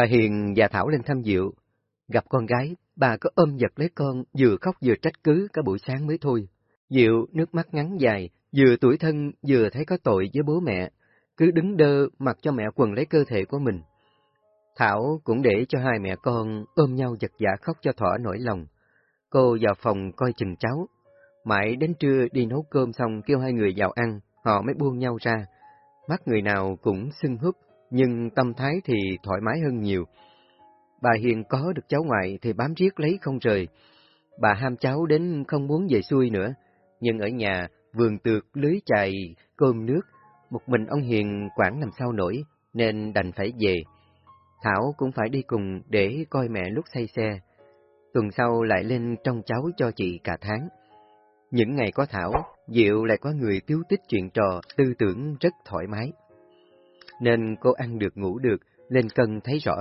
Bà Hiền và Thảo lên thăm Diệu. Gặp con gái, bà có ôm giật lấy con, vừa khóc vừa trách cứ cả buổi sáng mới thôi. Diệu nước mắt ngắn dài, vừa tuổi thân vừa thấy có tội với bố mẹ, cứ đứng đơ mặc cho mẹ quần lấy cơ thể của mình. Thảo cũng để cho hai mẹ con ôm nhau giật giả khóc cho thỏa nỗi lòng. Cô vào phòng coi chừng cháu. Mãi đến trưa đi nấu cơm xong kêu hai người vào ăn, họ mới buông nhau ra. Mắt người nào cũng sưng húp, nhưng tâm thái thì thoải mái hơn nhiều. Bà Hiền có được cháu ngoại thì bám riết lấy không rời. Bà ham cháu đến không muốn về xuôi nữa, nhưng ở nhà vườn tược, lưới chài, cơm nước, một mình ông Hiền quản làm sao nổi, nên đành phải về. Thảo cũng phải đi cùng để coi mẹ lúc say xe. Tuần sau lại lên trong cháu cho chị cả tháng. Những ngày có Thảo, Diệu lại có người tiêu tích chuyện trò, tư tưởng rất thoải mái. Nên cô ăn được ngủ được, lên cân thấy rõ,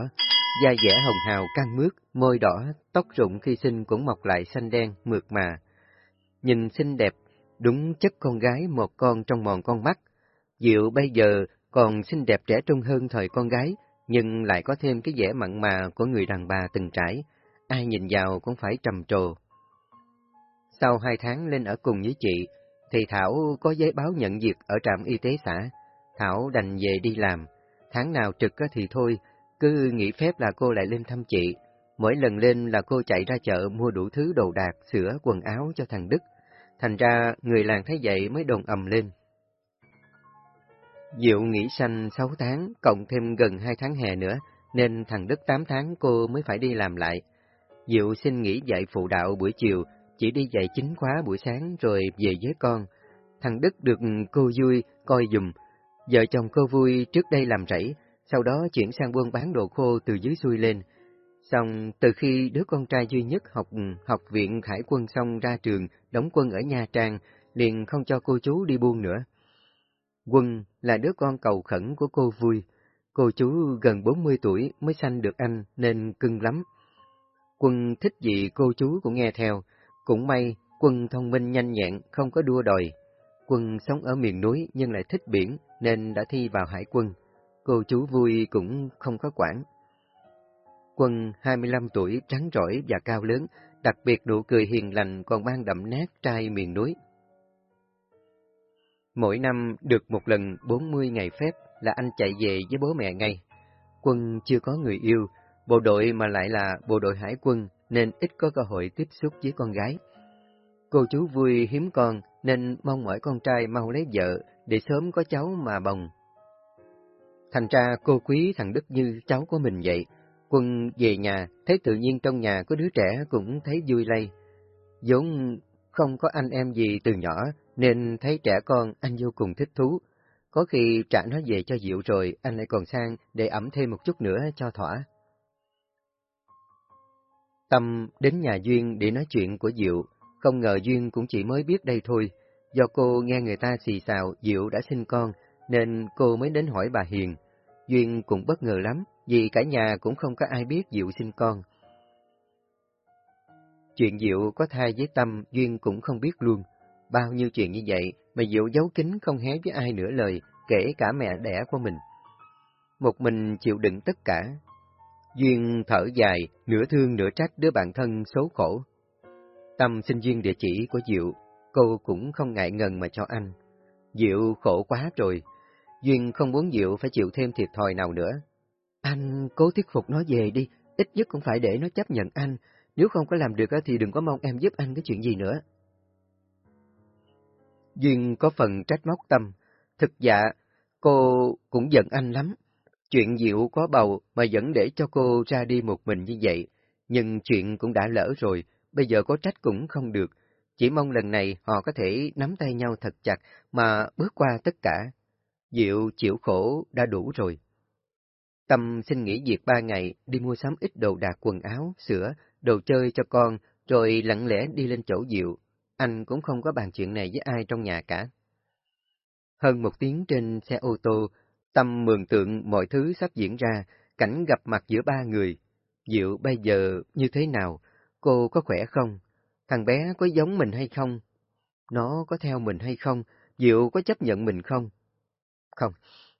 da dẻ hồng hào căng mướt, môi đỏ, tóc rụng khi sinh cũng mọc lại xanh đen, mượt mà. Nhìn xinh đẹp, đúng chất con gái một con trong mòn con mắt. Diệu bây giờ còn xinh đẹp trẻ trung hơn thời con gái, nhưng lại có thêm cái vẻ mặn mà của người đàn bà từng trải, ai nhìn vào cũng phải trầm trồ. Sau hai tháng lên ở cùng với chị, thì Thảo có giấy báo nhận việc ở trạm y tế xã. Thảo đành về đi làm, tháng nào trực thì thôi, cứ nghỉ phép là cô lại lên thăm chị. Mỗi lần lên là cô chạy ra chợ mua đủ thứ đồ đạc, sữa, quần áo cho thằng Đức. Thành ra người làng thấy vậy mới đồng ầm lên. Diệu nghỉ sanh 6 tháng, cộng thêm gần 2 tháng hè nữa, nên thằng Đức 8 tháng cô mới phải đi làm lại. Diệu xin nghỉ dạy phụ đạo buổi chiều, chỉ đi dạy chính khóa buổi sáng rồi về với con. Thằng Đức được cô vui, coi dùm. Vợ chồng cô vui trước đây làm rẫy, sau đó chuyển sang buôn bán đồ khô từ dưới xuôi lên. Xong, từ khi đứa con trai duy nhất học ừ, học viện Hải quân xong ra trường, đóng quân ở Nha Trang, liền không cho cô chú đi buôn nữa. Quân là đứa con cầu khẩn của cô vui. Cô chú gần 40 tuổi mới sanh được anh nên cưng lắm. Quân thích gì cô chú cũng nghe theo. Cũng may, quân thông minh nhanh nhẹn, không có đua đòi. Quân sống ở miền núi nhưng lại thích biển nên đã thi vào hải quân. Cô chú vui cũng không có quản. Quân 25 tuổi trắng rỏi và cao lớn, đặc biệt nụ cười hiền lành còn mang đậm nét trai miền núi. Mỗi năm được một lần 40 ngày phép là anh chạy về với bố mẹ ngay. Quân chưa có người yêu, bộ đội mà lại là bộ đội hải quân nên ít có cơ hội tiếp xúc với con gái. Cô chú vui hiếm con nên mong mỏi con trai mau lấy vợ để sớm có cháu mà bồng. Thành ra cô quý thằng Đức như cháu của mình vậy. Quân về nhà, thấy tự nhiên trong nhà có đứa trẻ cũng thấy vui lây. vốn không có anh em gì từ nhỏ, nên thấy trẻ con anh vô cùng thích thú. Có khi trả nó về cho Diệu rồi, anh lại còn sang để ẩm thêm một chút nữa cho thỏa. Tâm đến nhà Duyên để nói chuyện của Diệu, không ngờ Duyên cũng chỉ mới biết đây thôi. Do cô nghe người ta xì xào Diệu đã sinh con, nên cô mới đến hỏi bà Hiền. Duyên cũng bất ngờ lắm, vì cả nhà cũng không có ai biết Diệu sinh con. Chuyện Diệu có thai với Tâm, Duyên cũng không biết luôn. Bao nhiêu chuyện như vậy mà Diệu giấu kín không hé với ai nửa lời, kể cả mẹ đẻ của mình. Một mình chịu đựng tất cả. Duyên thở dài, nửa thương nửa trách đứa bạn thân xấu khổ. Tâm xin Duyên địa chỉ của Diệu, cô cũng không ngại ngần mà cho anh. Diệu khổ quá rồi, Duyên không muốn Diệu phải chịu thêm thiệt thòi nào nữa. Anh cố thuyết phục nó về đi, ít nhất cũng phải để nó chấp nhận anh, nếu không có làm được thì đừng có mong em giúp anh cái chuyện gì nữa. Duyên có phần trách móc tâm. Thực dạ, cô cũng giận anh lắm. Chuyện Diệu có bầu mà vẫn để cho cô ra đi một mình như vậy. Nhưng chuyện cũng đã lỡ rồi, bây giờ có trách cũng không được. Chỉ mong lần này họ có thể nắm tay nhau thật chặt mà bước qua tất cả. Diệu chịu khổ đã đủ rồi. Tâm xin nghỉ việc ba ngày, đi mua sắm ít đồ đạc quần áo, sữa, đồ chơi cho con, rồi lặng lẽ đi lên chỗ Diệu. Anh cũng không có bàn chuyện này với ai trong nhà cả. Hơn một tiếng trên xe ô tô, Tâm mường tượng mọi thứ sắp diễn ra, cảnh gặp mặt giữa ba người. Diệu bây giờ như thế nào? Cô có khỏe không? Thằng bé có giống mình hay không? Nó có theo mình hay không? Diệu có chấp nhận mình không? Không,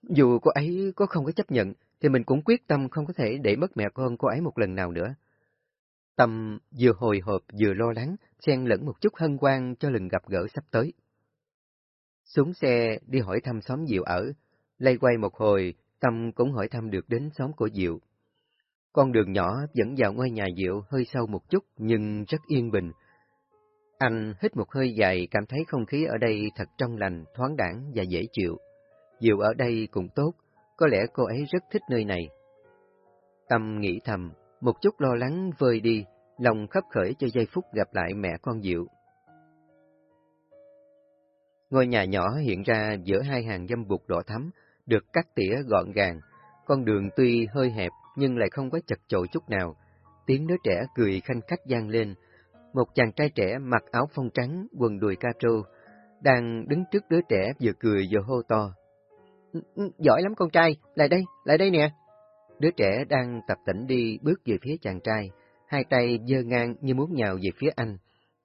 dù cô ấy có không có chấp nhận, thì mình cũng quyết tâm không có thể để mất mẹ con cô ấy một lần nào nữa. Tâm vừa hồi hộp vừa lo lắng, xen lẫn một chút hân hoan cho lần gặp gỡ sắp tới. Xuống xe đi hỏi thăm xóm Diệu ở, lay quay một hồi, Tâm cũng hỏi thăm được đến xóm của Diệu. Con đường nhỏ dẫn vào ngôi nhà Diệu hơi sâu một chút nhưng rất yên bình. Anh hít một hơi dài cảm thấy không khí ở đây thật trong lành, thoáng đẳng và dễ chịu. Diệu ở đây cũng tốt, có lẽ cô ấy rất thích nơi này. Tâm nghĩ thầm, một chút lo lắng vơi đi, lòng khấp khởi cho giây phút gặp lại mẹ con Diệu. Ngôi nhà nhỏ hiện ra giữa hai hàng dâm bụt đỏ thắm, được cắt tỉa gọn gàng. Con đường tuy hơi hẹp nhưng lại không quá chật chội chút nào. Tiếng đứa trẻ cười khanh khách gian lên. Một chàng trai trẻ mặc áo phông trắng, quần đùi ca trô, đang đứng trước đứa trẻ vừa cười vừa hô to. Ừ, ừ, giỏi lắm con trai, lại đây, lại đây nè. Đứa trẻ đang tập tỉnh đi bước về phía chàng trai, hai tay dơ ngang như muốn nhào về phía anh.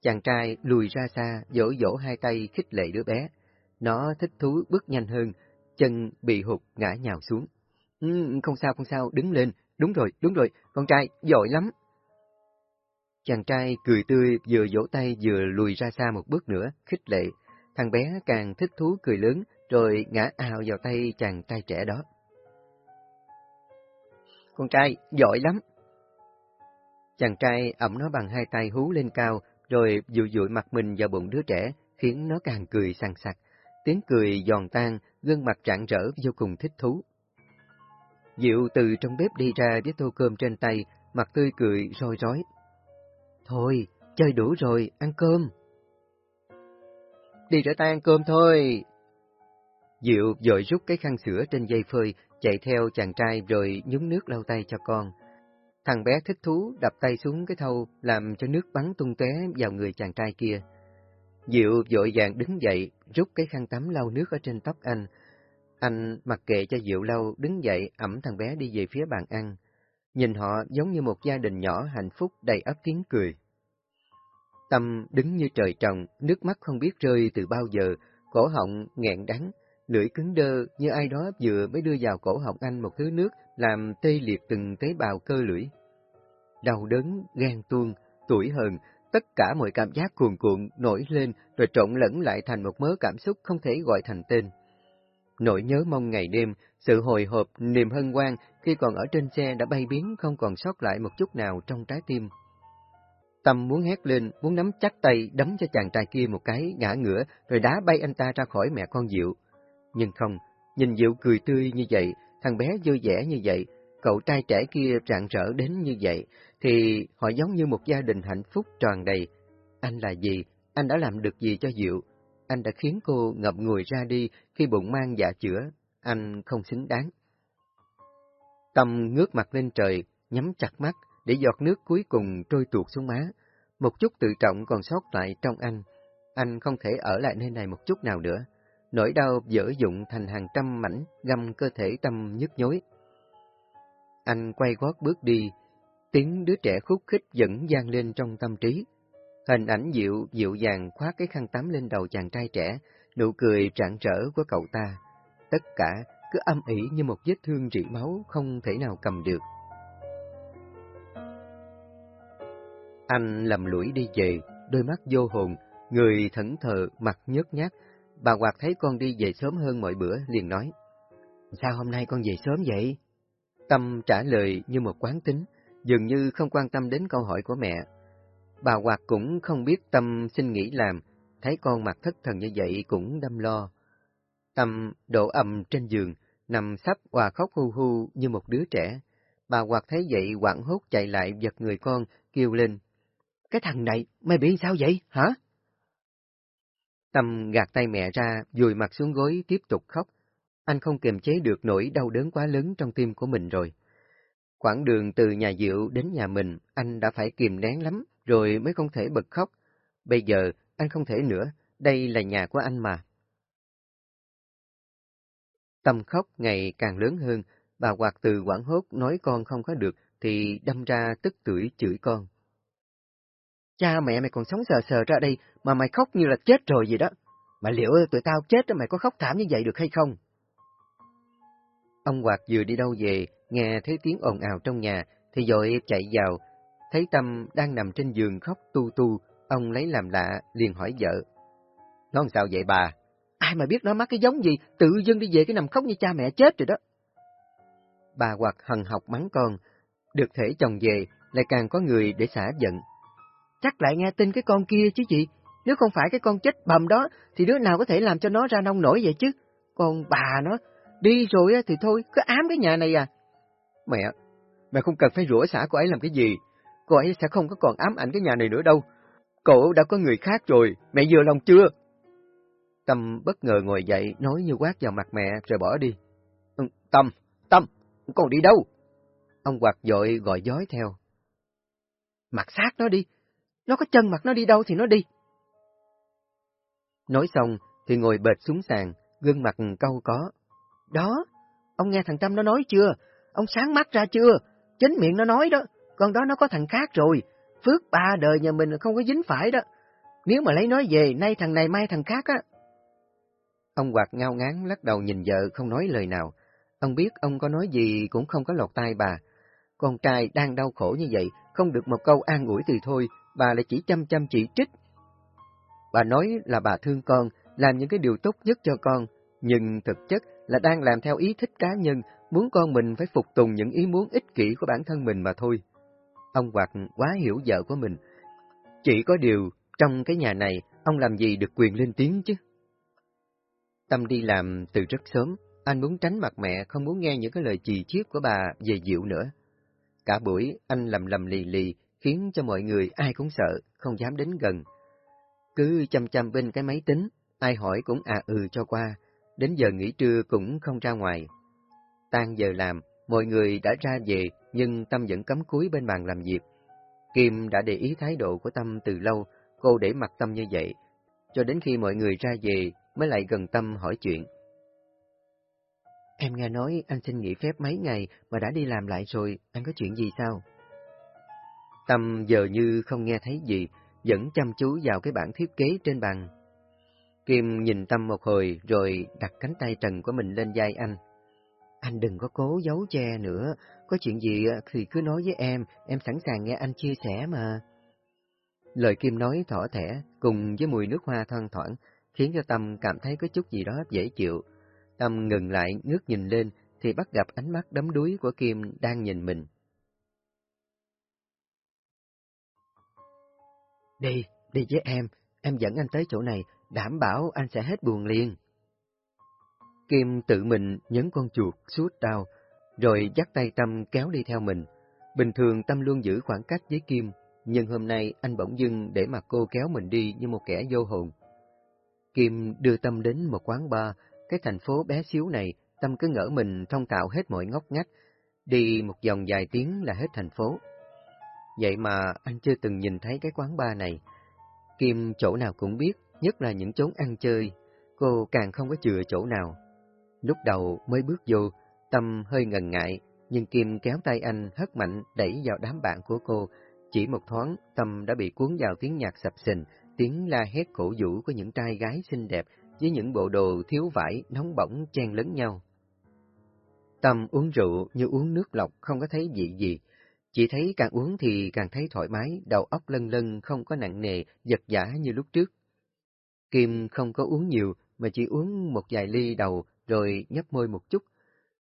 Chàng trai lùi ra xa, dỗ dỗ hai tay khích lệ đứa bé. Nó thích thú bước nhanh hơn, chân bị hụt ngã nhào xuống. Ừ, không sao, không sao, đứng lên. Đúng rồi, đúng rồi, con trai, giỏi lắm. Chàng trai cười tươi, vừa vỗ tay vừa lùi ra xa một bước nữa, khích lệ. Thằng bé càng thích thú cười lớn, rồi ngã ào vào tay chàng trai trẻ đó. Con trai, giỏi lắm. Chàng trai ẩm nó bằng hai tay hú lên cao, rồi dụi dụi mặt mình vào bụng đứa trẻ, khiến nó càng cười sằng sặc. Tiếng cười giòn tan, gương mặt rạng rỡ vô cùng thích thú. Diệu từ trong bếp đi ra với tô cơm trên tay, mặt tươi cười roi rói. Thôi, chơi đủ rồi, ăn cơm. Đi rửa tay ăn cơm thôi. Diệu dội rút cái khăn sữa trên dây phơi, chạy theo chàng trai rồi nhúng nước lau tay cho con. Thằng bé thích thú đập tay xuống cái thau làm cho nước bắn tung tóe vào người chàng trai kia. Diệu vội vàng đứng dậy, rút cái khăn tắm lau nước ở trên tóc anh. Anh mặc kệ cho Diệu lâu đứng dậy ẩm thằng bé đi về phía bàn ăn. Nhìn họ giống như một gia đình nhỏ hạnh phúc đầy ấp tiếng cười. Tâm đứng như trời trồng, nước mắt không biết rơi từ bao giờ, cổ họng nghẹn đắng, lưỡi cứng đơ như ai đó vừa mới đưa vào cổ họng anh một thứ nước làm tê liệt từng tế bào cơ lưỡi. Đau đớn, ghen tuông, tuổi hờn, tất cả mọi cảm giác cuồn cuộn nổi lên rồi trộn lẫn lại thành một mớ cảm xúc không thể gọi thành tên. Nỗi nhớ mong ngày đêm, sự hồi hộp, niềm hân hoan khi còn ở trên xe đã bay biến không còn sót lại một chút nào trong trái tim. Tâm muốn hét lên, muốn nắm chắc tay đấm cho chàng trai kia một cái ngã ngửa rồi đá bay anh ta ra khỏi mẹ con Diệu. Nhưng không, nhìn Diệu cười tươi như vậy, thằng bé vui vẻ như vậy, cậu trai trẻ kia rạng rỡ đến như vậy, thì họ giống như một gia đình hạnh phúc tròn đầy. Anh là gì? Anh đã làm được gì cho Diệu? Anh đã khiến cô ngập ngùi ra đi khi bụng mang dạ chữa. Anh không xứng đáng. Tâm ngước mặt lên trời, nhắm chặt mắt để giọt nước cuối cùng trôi tuột xuống má. Một chút tự trọng còn sót lại trong anh. Anh không thể ở lại nơi này một chút nào nữa. Nỗi đau dở dụng thành hàng trăm mảnh găm cơ thể tâm nhức nhối. Anh quay gót bước đi, tiếng đứa trẻ khúc khích vẫn gian lên trong tâm trí. Hình ảnh dịu, dịu dàng khoác cái khăn tắm lên đầu chàng trai trẻ, nụ cười rạng rỡ của cậu ta. Tất cả cứ âm ỉ như một vết thương rỉ máu không thể nào cầm được. Anh lầm lũi đi về, đôi mắt vô hồn, người thẫn thờ, mặt nhớt nhát. Bà Hoạt thấy con đi về sớm hơn mọi bữa, liền nói. Sao hôm nay con về sớm vậy? Tâm trả lời như một quán tính, dường như không quan tâm đến câu hỏi của mẹ. Bà Hoạt cũng không biết Tâm xin nghỉ làm, thấy con mặt thất thần như vậy cũng đâm lo. Tâm đổ ầm trên giường, nằm sắp hòa khóc hu hu như một đứa trẻ. Bà Hoạt thấy vậy quảng hốt chạy lại giật người con, kêu lên. Cái thằng này, mày bị sao vậy, hả? Tâm gạt tay mẹ ra, vùi mặt xuống gối tiếp tục khóc. Anh không kiềm chế được nỗi đau đớn quá lớn trong tim của mình rồi. Quãng đường từ nhà Diệu đến nhà mình, anh đã phải kìm nén lắm, rồi mới không thể bật khóc. Bây giờ, anh không thể nữa, đây là nhà của anh mà. Tâm khóc ngày càng lớn hơn, bà Hoạt từ quảng hốt nói con không có được, thì đâm ra tức tưởi chửi con. Cha mẹ mày còn sống sờ sờ ra đây, mà mày khóc như là chết rồi vậy đó. Mà liệu tụi tao chết mày có khóc thảm như vậy được hay không? Ông Hoạt vừa đi đâu về, nghe thấy tiếng ồn ào trong nhà, thì dội chạy vào, thấy Tâm đang nằm trên giường khóc tu tu, ông lấy làm lạ, liền hỏi vợ. Nó sao vậy bà? Ai mà biết nó mắc cái giống gì, tự dưng đi về cái nằm khóc như cha mẹ chết rồi đó. Bà hoặc hần học mắng con, được thể chồng về, lại càng có người để xả giận. Chắc lại nghe tin cái con kia chứ gì, nếu không phải cái con chết bầm đó, thì đứa nào có thể làm cho nó ra nông nổi vậy chứ? Còn bà nó, đi rồi thì thôi, cứ ám cái nhà này à. Mẹ, mẹ không cần phải rủa xả cô ấy làm cái gì. Cô ấy sẽ không có còn ám ảnh cái nhà này nữa đâu. Cậu đã có người khác rồi, mẹ vừa lòng chưa? Tâm bất ngờ ngồi dậy, nói như quát vào mặt mẹ rồi bỏ đi. Ừ, Tâm, Tâm, con đi đâu? Ông quạt dội gọi dối theo. Mặt sát nó đi, nó có chân mặt nó đi đâu thì nó đi. Nói xong thì ngồi bệt xuống sàn, gương mặt câu có. Đó, ông nghe thằng Tâm nó nói chưa? Ông sáng mắt ra chưa? Chính miệng nó nói đó, con đó nó có thằng khác rồi. Phước ba đời nhà mình không có dính phải đó. Nếu mà lấy nói về, nay thằng này mai thằng khác á. Ông quạt ngao ngán lắc đầu nhìn vợ không nói lời nào. Ông biết ông có nói gì cũng không có lọt tai bà. Con trai đang đau khổ như vậy, không được một câu an ủi thì thôi, bà lại chỉ chăm chăm chỉ trích. Bà nói là bà thương con, làm những cái điều tốt nhất cho con, nhưng thực chất là đang làm theo ý thích cá nhân, muốn con mình phải phục tùng những ý muốn ích kỷ của bản thân mình mà thôi. Ông Hoạt quá hiểu vợ của mình. Chỉ có điều, trong cái nhà này, ông làm gì được quyền lên tiếng chứ? Tâm đi làm từ rất sớm, anh muốn tránh mặt mẹ, không muốn nghe những cái lời chì chiết của bà về Diệu nữa. Cả buổi, anh lầm lầm lì lì, khiến cho mọi người ai cũng sợ, không dám đến gần. Cứ chăm chăm bên cái máy tính, ai hỏi cũng à ừ cho qua, đến giờ nghỉ trưa cũng không ra ngoài. Tan giờ làm, mọi người đã ra về, nhưng Tâm vẫn cắm cúi bên bàn làm việc. Kim đã để ý thái độ của Tâm từ lâu, cô để mặt Tâm như vậy, cho đến khi mọi người ra về mới lại gần Tâm hỏi chuyện. Em nghe nói anh xin nghỉ phép mấy ngày mà đã đi làm lại rồi, anh có chuyện gì sao? Tâm giờ như không nghe thấy gì, vẫn chăm chú vào cái bản thiết kế trên bàn. Kim nhìn Tâm một hồi rồi đặt cánh tay trần của mình lên vai anh. Anh đừng có cố giấu che nữa, có chuyện gì thì cứ nói với em, em sẵn sàng nghe anh chia sẻ mà. Lời Kim nói thỏ thẻ, cùng với mùi nước hoa thoang thoảng, khiến cho Tâm cảm thấy có chút gì đó dễ chịu. Tâm ngừng lại, ngước nhìn lên, thì bắt gặp ánh mắt đấm đuối của Kim đang nhìn mình. Đi, đi với em, em dẫn anh tới chỗ này, đảm bảo anh sẽ hết buồn liền. Kim tự mình nhấn con chuột suốt đau, rồi dắt tay Tâm kéo đi theo mình. Bình thường Tâm luôn giữ khoảng cách với Kim, nhưng hôm nay anh bỗng dưng để mà cô kéo mình đi như một kẻ vô hồn. Kim đưa Tâm đến một quán bar, cái thành phố bé xíu này, Tâm cứ ngỡ mình thông tạo hết mọi ngóc ngách, đi một vòng dài tiếng là hết thành phố. Vậy mà anh chưa từng nhìn thấy cái quán bar này. Kim chỗ nào cũng biết, nhất là những chốn ăn chơi, cô càng không có chừa chỗ nào. Lúc đầu mới bước vô, Tâm hơi ngần ngại, nhưng Kim kéo tay anh hất mạnh đẩy vào đám bạn của cô. Chỉ một thoáng, Tâm đã bị cuốn vào tiếng nhạc sập sình, tiếng la hét cổ vũ của những trai gái xinh đẹp với những bộ đồ thiếu vải nóng bỏng chen lấn nhau. Tâm uống rượu như uống nước lọc không có thấy vị gì, chỉ thấy càng uống thì càng thấy thoải mái, đầu óc lân lân không có nặng nề, giật giả như lúc trước. Kim không có uống nhiều, mà chỉ uống một vài ly đầu rồi nhấp môi một chút.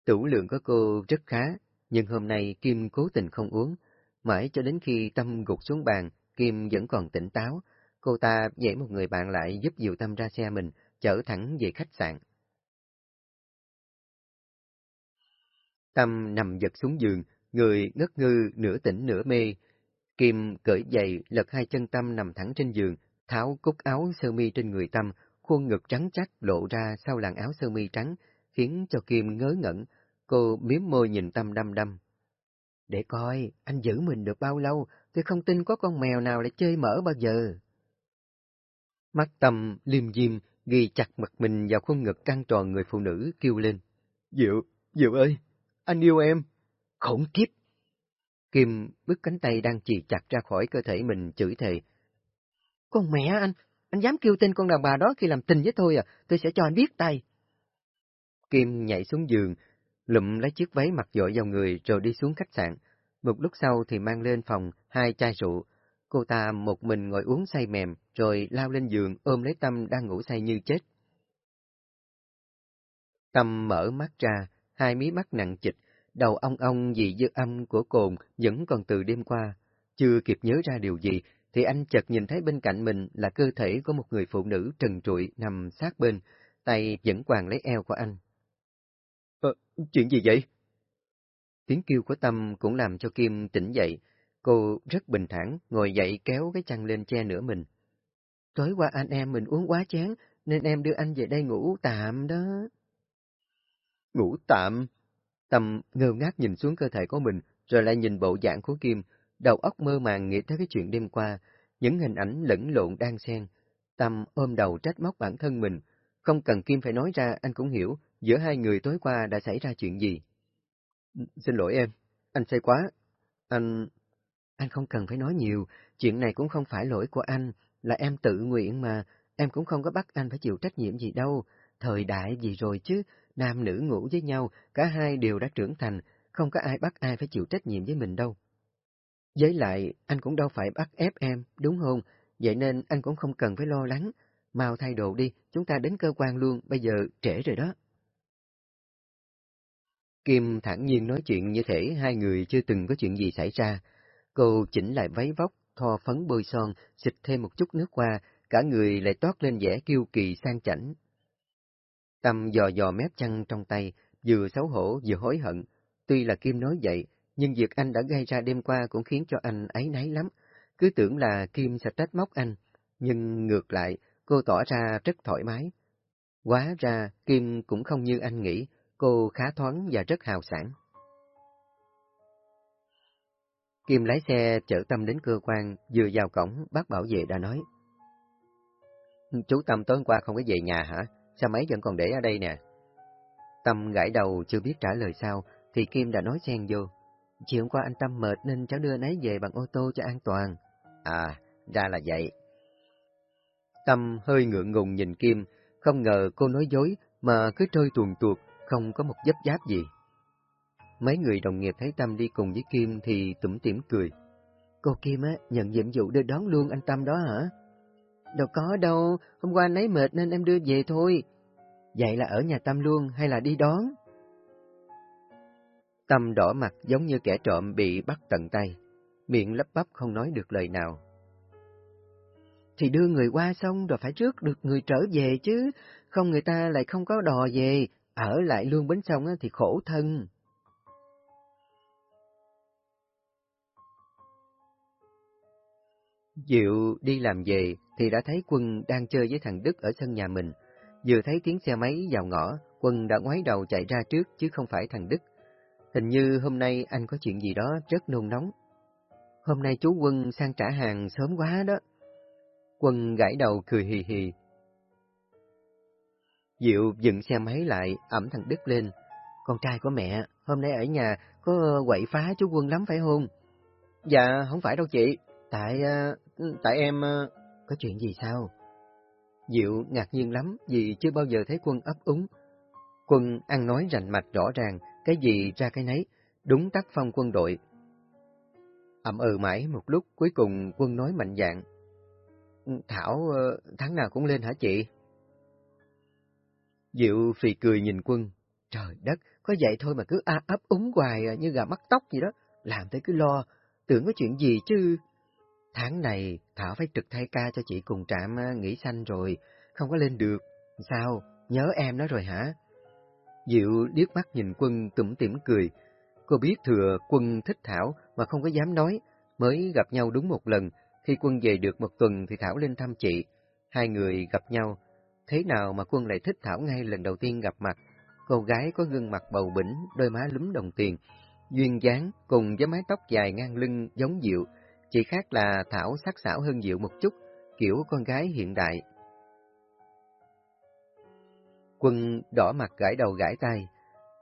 Tủ lượng của cô rất khá, nhưng hôm nay Kim cố tình không uống. Mãi cho đến khi Tâm gục xuống bàn, Kim vẫn còn tỉnh táo. Cô ta dễ một người bạn lại giúp dìu Tâm ra xe mình, chở thẳng về khách sạn. Tâm nằm giật xuống giường, người ngất ngư, nửa tỉnh nửa mê. Kim cởi giày, lật hai chân Tâm nằm thẳng trên giường, tháo cúc áo sơ mi trên người Tâm, khuôn ngực trắng chắc lộ ra sau làn áo sơ mi trắng, khiến cho Kim ngớ ngẩn. Cô miếm môi nhìn Tâm đăm đăm. Để coi, anh giữ mình được bao lâu, tôi không tin có con mèo nào lại chơi mở bao giờ. Mắt Tâm liêm diêm, ghi chặt mặt mình vào khuôn ngực căng tròn người phụ nữ, kêu lên. Diệu, Diệu ơi, anh yêu em. Khổng kiếp! Kim bứt cánh tay đang chì chặt ra khỏi cơ thể mình chửi thề. Con mẹ anh, anh dám kêu tên con đàn bà đó khi làm tình với tôi à, tôi sẽ cho anh biết tay. Kim nhảy xuống giường, lụm lấy chiếc váy mặc dội vào người rồi đi xuống khách sạn. Một lúc sau thì mang lên phòng hai chai rượu. Cô ta một mình ngồi uống say mềm, rồi lao lên giường ôm lấy Tâm đang ngủ say như chết. Tâm mở mắt ra, hai mí mắt nặng chịch, đầu ong ong vì dư âm của cồn vẫn còn từ đêm qua. Chưa kịp nhớ ra điều gì, thì anh chợt nhìn thấy bên cạnh mình là cơ thể của một người phụ nữ trần trụi nằm sát bên, tay vẫn quàng lấy eo của anh. Ờ, chuyện gì vậy? Tiếng kêu của Tâm cũng làm cho Kim tỉnh dậy. Cô rất bình thản, ngồi dậy kéo cái chăn lên che nửa mình. Tối qua anh em mình uống quá chán, nên em đưa anh về đây ngủ tạm đó. Ngủ tạm? Tâm ngơ ngác nhìn xuống cơ thể của mình, rồi lại nhìn bộ dạng của Kim, đầu óc mơ màng nghĩ tới cái chuyện đêm qua, những hình ảnh lẫn lộn đang xen. Tâm ôm đầu trách móc bản thân mình, không cần Kim phải nói ra anh cũng hiểu giữa hai người tối qua đã xảy ra chuyện gì. Xin lỗi em, anh say quá. Anh... Anh không cần phải nói nhiều, chuyện này cũng không phải lỗi của anh, là em tự nguyện mà, em cũng không có bắt anh phải chịu trách nhiệm gì đâu. Thời đại gì rồi chứ, nam nữ ngủ với nhau, cả hai đều đã trưởng thành, không có ai bắt ai phải chịu trách nhiệm với mình đâu. Với lại, anh cũng đâu phải bắt ép em, đúng không? Vậy nên anh cũng không cần phải lo lắng. Mau thay đồ đi, chúng ta đến cơ quan luôn, bây giờ trễ rồi đó. Kim thản nhiên nói chuyện như thể hai người chưa từng có chuyện gì xảy ra. Cô chỉnh lại váy vóc, thoa phấn bôi son, xịt thêm một chút nước qua, cả người lại toát lên vẻ kiêu kỳ sang chảnh. Tâm dò dò mép chăn trong tay, vừa xấu hổ vừa hối hận. Tuy là Kim nói vậy, nhưng việc anh đã gây ra đêm qua cũng khiến cho anh ấy náy lắm. Cứ tưởng là Kim sẽ trách móc anh, nhưng ngược lại, cô tỏ ra rất thoải mái. Quá ra, Kim cũng không như anh nghĩ, cô khá thoáng và rất hào sản. Kim lái xe chở Tâm đến cơ quan, vừa vào cổng, bác bảo vệ đã nói. Chú Tâm tối qua không có về nhà hả? Sao máy vẫn còn để ở đây nè? Tâm gãi đầu chưa biết trả lời sao, thì Kim đã nói xen vô. Chiều hôm qua anh Tâm mệt nên cháu đưa anh ấy về bằng ô tô cho an toàn. À, ra là vậy. Tâm hơi ngượng ngùng nhìn Kim, không ngờ cô nói dối mà cứ trôi tuồn tuột, không có một dấp giáp gì. Mấy người đồng nghiệp thấy Tâm đi cùng với Kim thì tủm tỉm cười. Cô Kim á, nhận nhiệm vụ đưa đón luôn anh Tâm đó hả? Đâu có đâu, hôm qua anh ấy mệt nên em đưa về thôi. Vậy là ở nhà Tâm luôn hay là đi đón? Tâm đỏ mặt giống như kẻ trộm bị bắt tận tay, miệng lấp bắp không nói được lời nào. Thì đưa người qua xong rồi phải trước được người trở về chứ, không người ta lại không có đò về, ở lại luôn bến sông thì khổ thân. Diệu đi làm về thì đã thấy Quân đang chơi với thằng Đức ở sân nhà mình. Vừa thấy tiếng xe máy vào ngõ, Quân đã ngoái đầu chạy ra trước chứ không phải thằng Đức. Hình như hôm nay anh có chuyện gì đó rất nôn nóng. Hôm nay chú Quân sang trả hàng sớm quá đó. Quân gãi đầu cười hì hì. Diệu dừng xe máy lại, ẩm thằng Đức lên. Con trai của mẹ, hôm nay ở nhà có quậy phá chú Quân lắm phải không? Dạ, không phải đâu chị. Tại... À, tại em... À, có chuyện gì sao? Diệu ngạc nhiên lắm vì chưa bao giờ thấy Quân ấp úng. Quân ăn nói rành mạch rõ ràng, cái gì ra cái nấy, đúng tác phong quân đội. ậm ừ mãi một lúc, cuối cùng quân nói mạnh dạng. Thảo ờ, tháng nào cũng lên hả chị? Diệu phì cười nhìn quân. Trời đất, có vậy thôi mà cứ a ấp úng hoài à, như gà mắc tóc gì đó, làm tới cứ lo, tưởng có chuyện gì chứ. Tháng này Thảo phải trực thay ca cho chị cùng trạm à, nghỉ sanh rồi, không có lên được. Sao, nhớ em nó rồi hả? Diệu liếc mắt nhìn quân tủm tỉm cười. Cô biết thừa quân thích Thảo mà không có dám nói, mới gặp nhau đúng một lần. Khi quân về được một tuần thì Thảo lên thăm chị. Hai người gặp nhau. Thế nào mà quân lại thích Thảo ngay lần đầu tiên gặp mặt? Cô gái có gương mặt bầu bỉnh, đôi má lúm đồng tiền, duyên dáng cùng với mái tóc dài ngang lưng giống Diệu. Chỉ khác là Thảo sắc sảo hơn Diệu một chút, kiểu con gái hiện đại. Quân đỏ mặt gãi đầu gãi tay,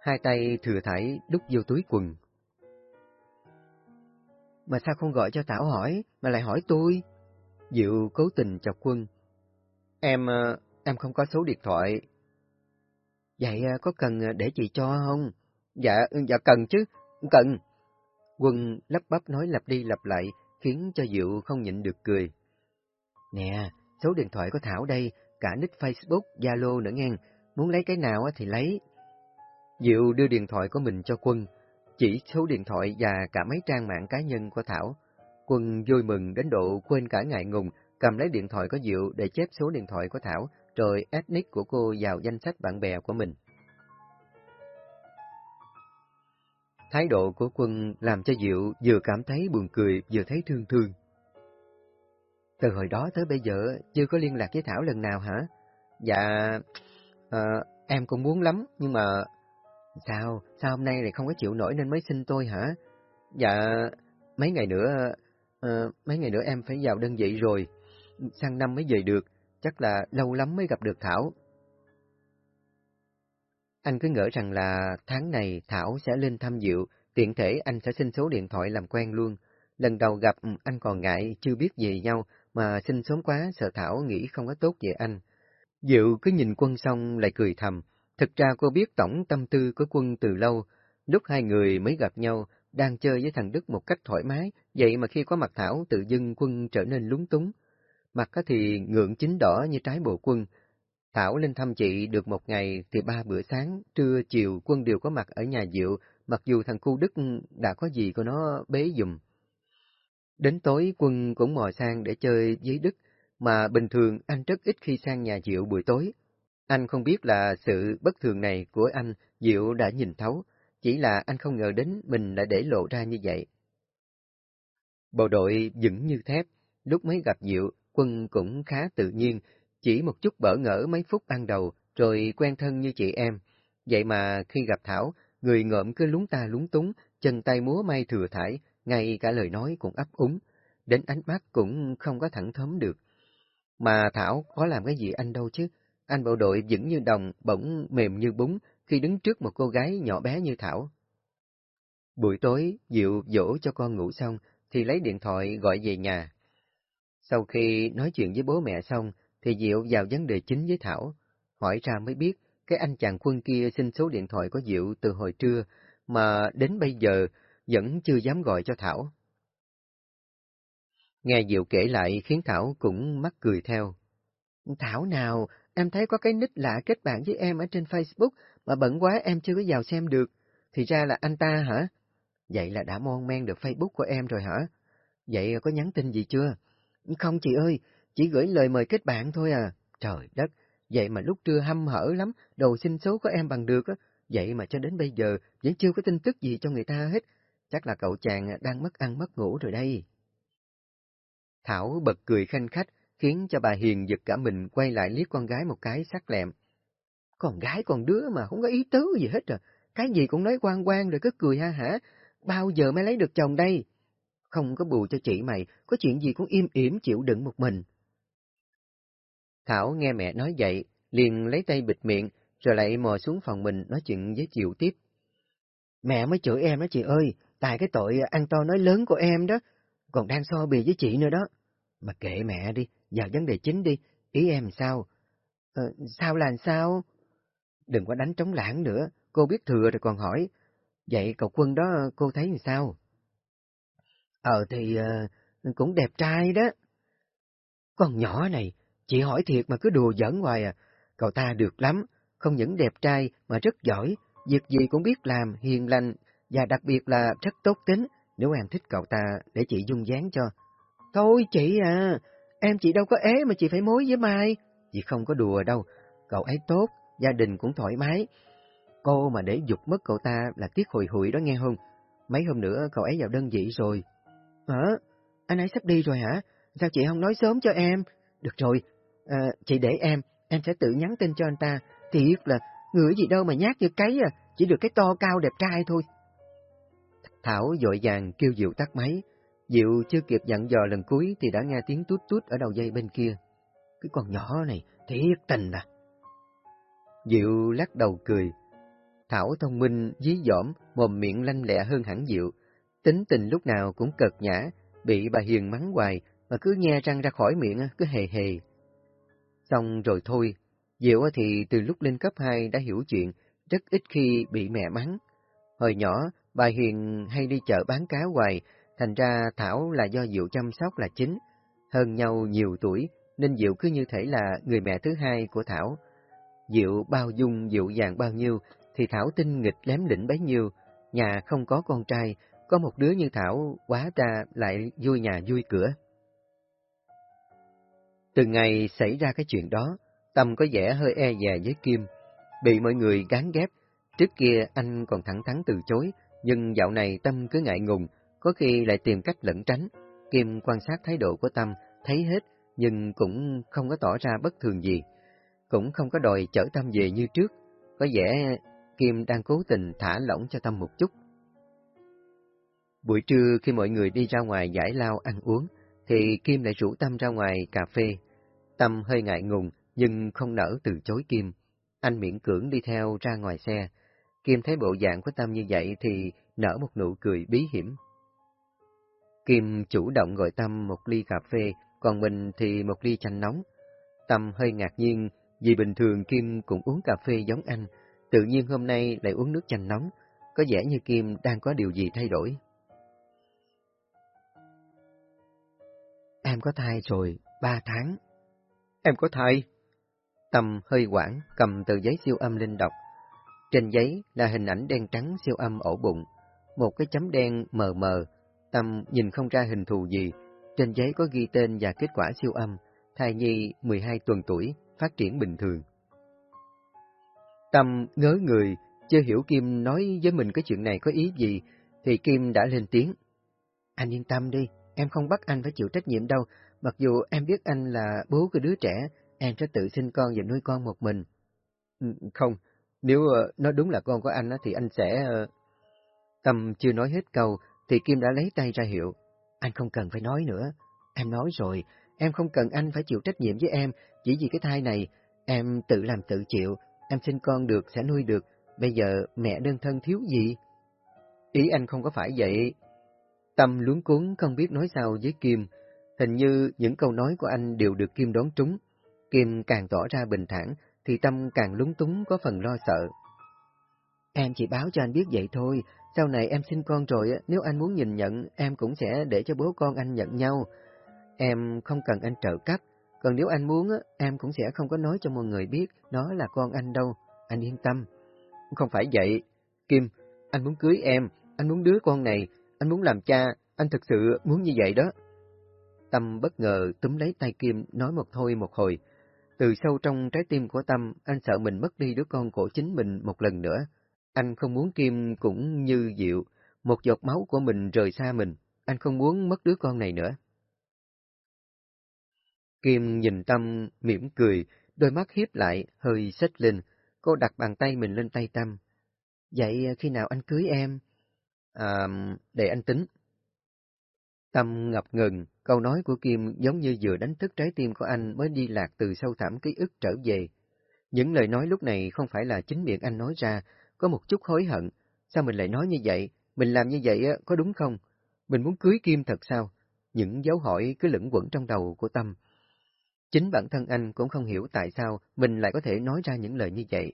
hai tay thừa thải đút vô túi quần. Mà sao không gọi cho Thảo hỏi, mà lại hỏi tôi? Diệu cố tình chọc quân. Em, ờ, em không có số điện thoại. Vậy à, có cần à, để chị cho không? Dạ, dạ cần chứ, cần. Quân lắp bắp nói lặp đi lặp lại, khiến cho Diệu không nhịn được cười. Nè, số điện thoại của Thảo đây, cả nick Facebook, Zalo nữa nghe, muốn lấy cái nào thì lấy. Diệu đưa điện thoại của mình cho Quân, chỉ số điện thoại và cả mấy trang mạng cá nhân của Thảo. Quân vui mừng đến độ quên cả ngại ngùng, cầm lấy điện thoại của Diệu để chép số điện thoại của Thảo, rồi add nick của cô vào danh sách bạn bè của mình. Thái độ của quân làm cho Diệu vừa cảm thấy buồn cười vừa thấy thương thương. Từ hồi đó tới bây giờ chưa có liên lạc với Thảo lần nào hả? Dạ, à, em cũng muốn lắm, nhưng mà... Sao? Sao hôm nay lại không có chịu nổi nên mới xin tôi hả? Dạ, mấy ngày nữa... À, mấy ngày nữa em phải vào đơn vị rồi, sang năm mới về được, chắc là lâu lắm mới gặp được Thảo. Anh cứ ngỡ rằng là tháng này Thảo sẽ lên thăm Diệu, tiện thể anh sẽ xin số điện thoại làm quen luôn. Lần đầu gặp ừ, anh còn ngại, chưa biết về nhau, mà xin sớm quá sợ Thảo nghĩ không có tốt về anh. Diệu cứ nhìn quân xong lại cười thầm. Thực ra cô biết tổng tâm tư của quân từ lâu. Lúc hai người mới gặp nhau, đang chơi với thằng Đức một cách thoải mái, vậy mà khi có mặt Thảo tự dưng quân trở nên lúng túng. Mặt thì ngượng chính đỏ như trái bồ quân, Thảo lên thăm chị được một ngày thì ba bữa sáng, trưa, chiều quân đều có mặt ở nhà Diệu, mặc dù thằng cu Đức đã có gì của nó bế dùm. Đến tối quân cũng mò sang để chơi với Đức, mà bình thường anh rất ít khi sang nhà Diệu buổi tối. Anh không biết là sự bất thường này của anh Diệu đã nhìn thấu, chỉ là anh không ngờ đến mình lại để lộ ra như vậy. Bộ đội vững như thép, lúc mới gặp Diệu, quân cũng khá tự nhiên, chỉ một chút bỡ ngỡ mấy phút ban đầu, rồi quen thân như chị em. Vậy mà khi gặp Thảo, người ngợm cứ lúng ta lúng túng, chân tay múa may thừa thải, ngay cả lời nói cũng ấp úng, đến ánh mắt cũng không có thẳng thấm được. Mà Thảo có làm cái gì anh đâu chứ, anh bộ đội vững như đồng, bỗng mềm như bún khi đứng trước một cô gái nhỏ bé như Thảo. Buổi tối, Diệu dỗ cho con ngủ xong, thì lấy điện thoại gọi về nhà. Sau khi nói chuyện với bố mẹ xong, thì Diệu vào vấn đề chính với Thảo. Hỏi ra mới biết, cái anh chàng quân kia xin số điện thoại của Diệu từ hồi trưa, mà đến bây giờ vẫn chưa dám gọi cho Thảo. Nghe Diệu kể lại khiến Thảo cũng mắc cười theo. Thảo nào, em thấy có cái nít lạ kết bạn với em ở trên Facebook, mà bận quá em chưa có vào xem được. Thì ra là anh ta hả? Vậy là đã mon men được Facebook của em rồi hả? Vậy có nhắn tin gì chưa? Không chị ơi, chỉ gửi lời mời kết bạn thôi à. Trời đất, vậy mà lúc trưa hâm hở lắm, đồ xin số của em bằng được á. Vậy mà cho đến bây giờ vẫn chưa có tin tức gì cho người ta hết. Chắc là cậu chàng đang mất ăn mất ngủ rồi đây. Thảo bật cười khanh khách, khiến cho bà Hiền giật cả mình quay lại liếc con gái một cái sắc lẹm. Con gái con đứa mà không có ý tứ gì hết rồi, Cái gì cũng nói quan quan rồi cứ cười ha hả. Bao giờ mới lấy được chồng đây? Không có bù cho chị mày, có chuyện gì cũng im ỉm chịu đựng một mình. Thảo nghe mẹ nói vậy, liền lấy tay bịt miệng, rồi lại mò xuống phòng mình nói chuyện với Diệu tiếp. Mẹ mới chửi em đó chị ơi, tại cái tội ăn to nói lớn của em đó, còn đang so bì với chị nữa đó. Mà kệ mẹ đi, vào vấn đề chính đi, ý em sao? Ờ, sao là sao? Đừng có đánh trống lãng nữa, cô biết thừa rồi còn hỏi. Vậy cậu quân đó cô thấy làm sao? Ờ thì uh, cũng đẹp trai đó. Con nhỏ này, Chị hỏi thiệt mà cứ đùa giỡn hoài à. Cậu ta được lắm, không những đẹp trai mà rất giỏi, việc gì cũng biết làm, hiền lành, và đặc biệt là rất tốt tính, nếu em thích cậu ta để chị dung dáng cho. Thôi chị à, em chị đâu có ế mà chị phải mối với Mai. Chị không có đùa đâu, cậu ấy tốt, gia đình cũng thoải mái. Cô mà để dục mất cậu ta là tiếc hồi hụi đó nghe không? Mấy hôm nữa cậu ấy vào đơn vị rồi. Hả? Anh ấy sắp đi rồi hả? Sao chị không nói sớm cho em? Được rồi, À, chị để em, em sẽ tự nhắn tin cho anh ta. Thiệt là, người gì đâu mà nhát như cái à, chỉ được cái to cao đẹp trai thôi. Thảo dội vàng kêu Diệu tắt máy. Diệu chưa kịp dặn dò lần cuối thì đã nghe tiếng tút tút ở đầu dây bên kia. Cái con nhỏ này, thiệt tình à. Diệu lắc đầu cười. Thảo thông minh, dí dỏm, mồm miệng lanh lẹ hơn hẳn Diệu. Tính tình lúc nào cũng cợt nhã, bị bà Hiền mắng hoài, mà cứ nghe răng ra khỏi miệng, cứ hề hề. Xong rồi thôi, Diệu thì từ lúc lên cấp 2 đã hiểu chuyện, rất ít khi bị mẹ mắng. Hồi nhỏ, bà Hiền hay đi chợ bán cá hoài, thành ra Thảo là do Diệu chăm sóc là chính. Hơn nhau nhiều tuổi, nên Diệu cứ như thể là người mẹ thứ hai của Thảo. Diệu bao dung dịu dàng bao nhiêu, thì Thảo tinh nghịch lém lĩnh bấy nhiêu. Nhà không có con trai, có một đứa như Thảo, quá ra lại vui nhà vui cửa. Từ ngày xảy ra cái chuyện đó, Tâm có vẻ hơi e dè với Kim, bị mọi người gán ghép. Trước kia anh còn thẳng thắn từ chối, nhưng dạo này Tâm cứ ngại ngùng, có khi lại tìm cách lẩn tránh. Kim quan sát thái độ của Tâm, thấy hết, nhưng cũng không có tỏ ra bất thường gì. Cũng không có đòi chở Tâm về như trước, có vẻ Kim đang cố tình thả lỏng cho Tâm một chút. Buổi trưa khi mọi người đi ra ngoài giải lao ăn uống, thì Kim lại rủ Tâm ra ngoài cà phê. Tâm hơi ngại ngùng, nhưng không nỡ từ chối Kim. Anh miễn cưỡng đi theo ra ngoài xe. Kim thấy bộ dạng của Tâm như vậy thì nở một nụ cười bí hiểm. Kim chủ động gọi Tâm một ly cà phê, còn mình thì một ly chanh nóng. Tâm hơi ngạc nhiên vì bình thường Kim cũng uống cà phê giống anh, tự nhiên hôm nay lại uống nước chanh nóng, có vẻ như Kim đang có điều gì thay đổi. Em có thai rồi, ba tháng. Em có thai? Tâm hơi quảng, cầm tờ giấy siêu âm lên đọc. Trên giấy là hình ảnh đen trắng siêu âm ổ bụng, một cái chấm đen mờ mờ. Tâm nhìn không ra hình thù gì. Trên giấy có ghi tên và kết quả siêu âm, thai nhi 12 tuần tuổi, phát triển bình thường. Tâm ngớ người, chưa hiểu Kim nói với mình cái chuyện này có ý gì, thì Kim đã lên tiếng. Anh yên tâm đi, em không bắt anh phải chịu trách nhiệm đâu, mặc dù em biết anh là bố của đứa trẻ, em sẽ tự sinh con và nuôi con một mình. Ừ, không, nếu ờ, nó đúng là con của anh thì anh sẽ... Ờ, Tâm chưa nói hết câu, thì Kim đã lấy tay ra hiệu. Anh không cần phải nói nữa. Em nói rồi, em không cần anh phải chịu trách nhiệm với em, chỉ vì cái thai này, em tự làm tự chịu, em sinh con được sẽ nuôi được, bây giờ mẹ đơn thân thiếu gì? Ý anh không có phải vậy. Tâm luống cuốn không biết nói sao với Kim, hình như những câu nói của anh đều được Kim đón trúng. Kim càng tỏ ra bình thản, thì Tâm càng lúng túng có phần lo sợ. Em chỉ báo cho anh biết vậy thôi, sau này em sinh con rồi, nếu anh muốn nhìn nhận, em cũng sẽ để cho bố con anh nhận nhau. Em không cần anh trợ cấp, còn nếu anh muốn, em cũng sẽ không có nói cho mọi người biết nó là con anh đâu, anh yên tâm. Không phải vậy, Kim, anh muốn cưới em, anh muốn đứa con này, anh muốn làm cha, anh thực sự muốn như vậy đó. Tâm bất ngờ túm lấy tay Kim nói một thôi một hồi. Từ sâu trong trái tim của Tâm, anh sợ mình mất đi đứa con của chính mình một lần nữa. Anh không muốn Kim cũng như Diệu, một giọt máu của mình rời xa mình. Anh không muốn mất đứa con này nữa. Kim nhìn Tâm, mỉm cười, đôi mắt hiếp lại, hơi xích lên. Cô đặt bàn tay mình lên tay Tâm. Vậy khi nào anh cưới em? À, để anh tính. Tâm ngập ngừng, câu nói của Kim giống như vừa đánh thức trái tim của anh mới đi lạc từ sâu thẳm ký ức trở về. Những lời nói lúc này không phải là chính miệng anh nói ra, có một chút hối hận. Sao mình lại nói như vậy? Mình làm như vậy có đúng không? Mình muốn cưới Kim thật sao? Những dấu hỏi cứ lẫn quẩn trong đầu của Tâm. Chính bản thân anh cũng không hiểu tại sao mình lại có thể nói ra những lời như vậy.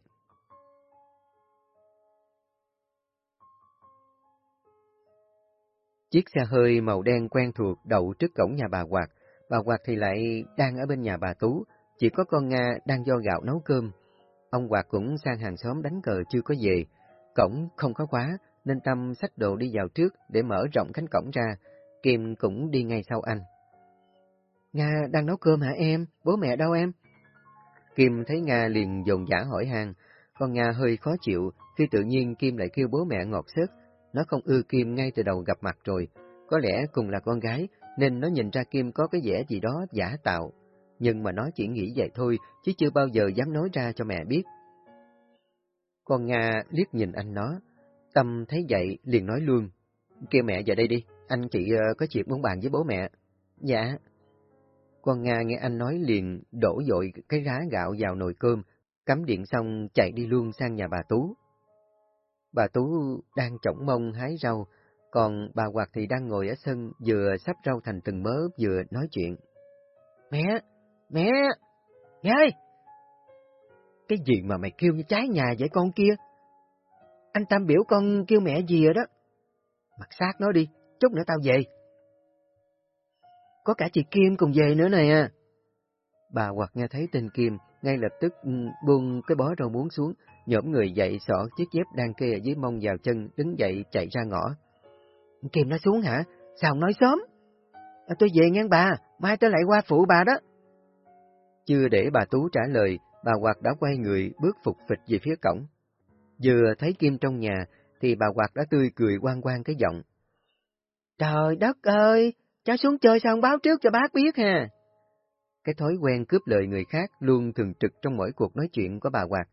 Chiếc xe hơi màu đen quen thuộc đậu trước cổng nhà bà Hoạt, bà Hoạt thì lại đang ở bên nhà bà Tú, chỉ có con Nga đang do gạo nấu cơm. Ông Hoạt cũng sang hàng xóm đánh cờ chưa có về, cổng không có khóa nên Tâm xách đồ đi vào trước để mở rộng cánh cổng ra, Kim cũng đi ngay sau anh. Nga đang nấu cơm hả em? Bố mẹ đâu em? Kim thấy Nga liền dồn dã hỏi hàng, con Nga hơi khó chịu khi tự nhiên Kim lại kêu bố mẹ ngọt xớt, nó không ưa Kim ngay từ đầu gặp mặt rồi, có lẽ cùng là con gái, nên nó nhìn ra Kim có cái vẻ gì đó giả tạo. Nhưng mà nó chỉ nghĩ vậy thôi, chứ chưa bao giờ dám nói ra cho mẹ biết. Con Nga liếc nhìn anh nó, Tâm thấy vậy liền nói luôn, kêu mẹ vào đây đi, anh chị ờ, có chuyện muốn bàn với bố mẹ. Dạ. Con Nga nghe anh nói liền đổ dội cái rá gạo vào nồi cơm, cắm điện xong chạy đi luôn sang nhà bà Tú. Bà Tú đang chổng mông hái rau, còn bà Hoạt thì đang ngồi ở sân vừa sắp rau thành từng mớ vừa nói chuyện. Mẹ! Mẹ! Nghe ơi! Cái gì mà mày kêu như trái nhà vậy con kia? anh Tâm biểu con kêu mẹ gì rồi đó. Mặc xác nó đi, chút nữa tao về. Có cả chị Kim cùng về nữa nè. Bà hoặc nghe thấy tên Kim, ngay lập tức ừ, buông cái bó rau muống xuống, nhóm người dậy xỏ chiếc dép đang kê ở dưới mông vào chân, đứng dậy chạy ra ngõ. Kim nó xuống hả? Sao không nói sớm? À, tôi về ngang bà, mai tôi lại qua phụ bà đó. Chưa để bà Tú trả lời, bà Hoạt đã quay người bước phục phịch về phía cổng. Vừa thấy Kim trong nhà, thì bà Hoạt đã tươi cười quan quan cái giọng. Trời đất ơi, cháu xuống chơi sao không báo trước cho bác biết ha? Cái thói quen cướp lời người khác luôn thường trực trong mỗi cuộc nói chuyện của bà Hoạt.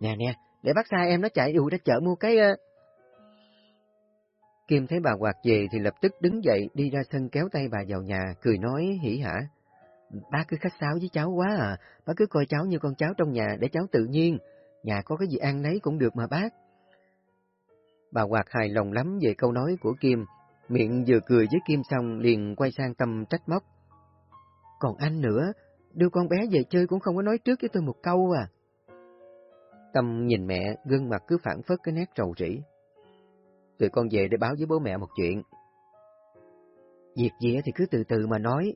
Nè nè, để bác xa em nó chạy ưu ra chợ mua cái... Uh... Kim thấy bà quạt về thì lập tức đứng dậy đi ra sân kéo tay bà vào nhà, cười nói hỉ hả. Bác cứ khách sáo với cháu quá à, bác cứ coi cháu như con cháu trong nhà để cháu tự nhiên, nhà có cái gì ăn nấy cũng được mà bác. Bà quạt hài lòng lắm về câu nói của Kim, miệng vừa cười với Kim xong liền quay sang Tâm trách móc. Còn anh nữa, đưa con bé về chơi cũng không có nói trước với tôi một câu à. Tâm nhìn mẹ, gương mặt cứ phản phất cái nét rầu rĩ. Tụi con về để báo với bố mẹ một chuyện. Việc gì thì cứ từ từ mà nói.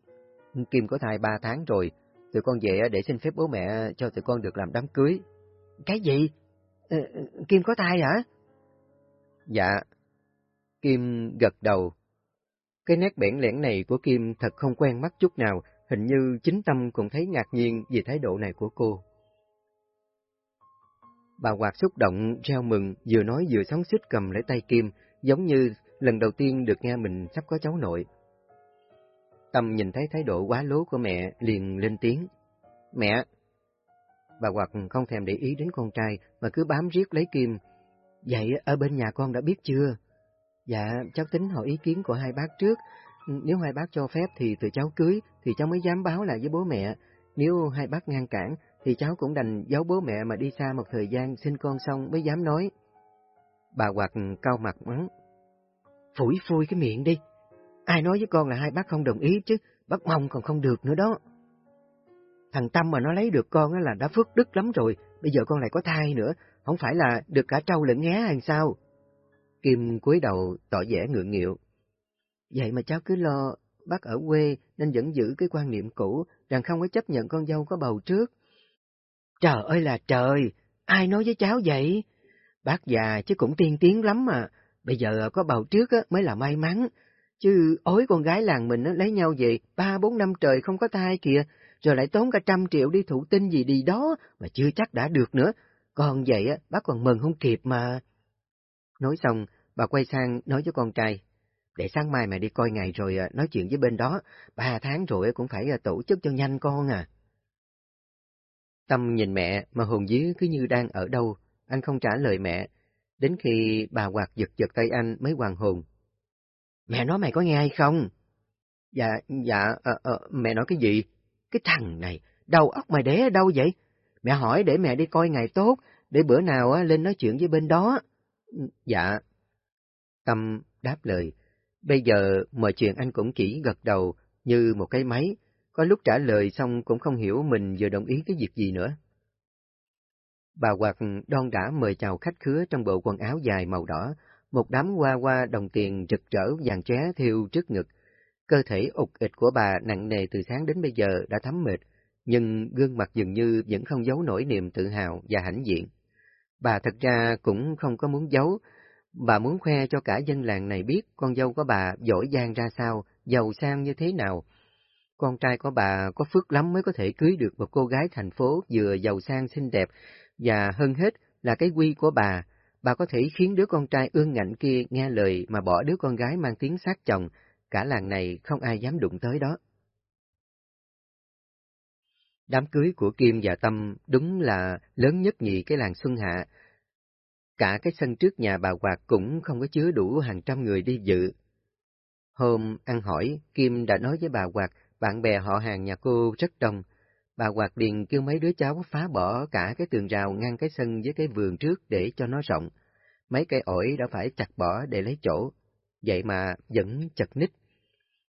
Kim có thai ba tháng rồi, tụi con về để xin phép bố mẹ cho tụi con được làm đám cưới. Cái gì? Ờ, Kim có thai hả? Dạ. Kim gật đầu. Cái nét bẽn lẽn này của Kim thật không quen mắt chút nào, hình như chính Tâm cũng thấy ngạc nhiên vì thái độ này của cô. Bà Hoạt xúc động, reo mừng, vừa nói vừa sóng xích cầm lấy tay Kim, giống như lần đầu tiên được nghe mình sắp có cháu nội. Tâm nhìn thấy thái độ quá lố của mẹ, liền lên tiếng. Mẹ! Bà Hoạt không thèm để ý đến con trai, mà cứ bám riết lấy Kim. Vậy ở bên nhà con đã biết chưa? Dạ, cháu tính hỏi ý kiến của hai bác trước. Nếu hai bác cho phép thì tụi cháu cưới, thì cháu mới dám báo lại với bố mẹ. Nếu hai bác ngăn cản, thì cháu cũng đành giấu bố mẹ mà đi xa một thời gian sinh con xong mới dám nói. Bà Hoạt cao mặt mắng. Phủi phui cái miệng đi. Ai nói với con là hai bác không đồng ý chứ, bác mong còn không được nữa đó. Thằng Tâm mà nó lấy được con là đã phước đức lắm rồi, bây giờ con lại có thai nữa, không phải là được cả trâu lẫn ngá hay sao? Kim cúi đầu tỏ vẻ ngượng nghịu. Vậy mà cháu cứ lo, bác ở quê nên vẫn giữ cái quan niệm cũ rằng không có chấp nhận con dâu có bầu trước. Trời ơi là trời, ai nói với cháu vậy? Bác già chứ cũng tiên tiến lắm mà, bây giờ có bầu trước mới là may mắn. Chứ ối con gái làng mình lấy nhau về ba bốn năm trời không có thai kìa, rồi lại tốn cả trăm triệu đi thụ tinh gì đi đó mà chưa chắc đã được nữa. Còn vậy á, bác còn mừng không kịp mà. Nói xong, bà quay sang nói với con trai. Để sáng mai mà đi coi ngày rồi à, nói chuyện với bên đó, ba tháng rồi cũng phải à, tổ chức cho nhanh con à. Tâm nhìn mẹ mà hồn dí cứ như đang ở đâu, anh không trả lời mẹ. Đến khi bà quạt giật giật tay anh mới hoàn hồn. Mẹ nói mày có nghe hay không? Dạ, dạ, à, à, mẹ nói cái gì? Cái thằng này, đầu óc mày để ở đâu vậy? Mẹ hỏi để mẹ đi coi ngày tốt, để bữa nào lên nói chuyện với bên đó. Dạ. Tâm đáp lời. Bây giờ mọi chuyện anh cũng chỉ gật đầu như một cái máy, có lúc trả lời xong cũng không hiểu mình vừa đồng ý cái việc gì nữa. Bà Hoạt đon đã mời chào khách khứa trong bộ quần áo dài màu đỏ, một đám hoa hoa đồng tiền rực rỡ vàng chóe thiêu trước ngực. Cơ thể ục ịch của bà nặng nề từ sáng đến bây giờ đã thấm mệt, nhưng gương mặt dường như vẫn không giấu nổi niềm tự hào và hãnh diện. Bà thật ra cũng không có muốn giấu, bà muốn khoe cho cả dân làng này biết con dâu của bà giỏi giang ra sao, giàu sang như thế nào. Con trai của bà có phước lắm mới có thể cưới được một cô gái thành phố vừa giàu sang xinh đẹp, và hơn hết là cái quy của bà, bà có thể khiến đứa con trai ương ngạnh kia nghe lời mà bỏ đứa con gái mang tiếng sát chồng, cả làng này không ai dám đụng tới đó. Đám cưới của Kim và Tâm đúng là lớn nhất nhì cái làng Xuân Hạ. Cả cái sân trước nhà bà Hoạt cũng không có chứa đủ hàng trăm người đi dự. Hôm ăn hỏi, Kim đã nói với bà Hoạt, bạn bè họ hàng nhà cô rất đông. Bà Hoạt liền kêu mấy đứa cháu phá bỏ cả cái tường rào ngăn cái sân với cái vườn trước để cho nó rộng. Mấy cây ổi đã phải chặt bỏ để lấy chỗ, vậy mà vẫn chật ních.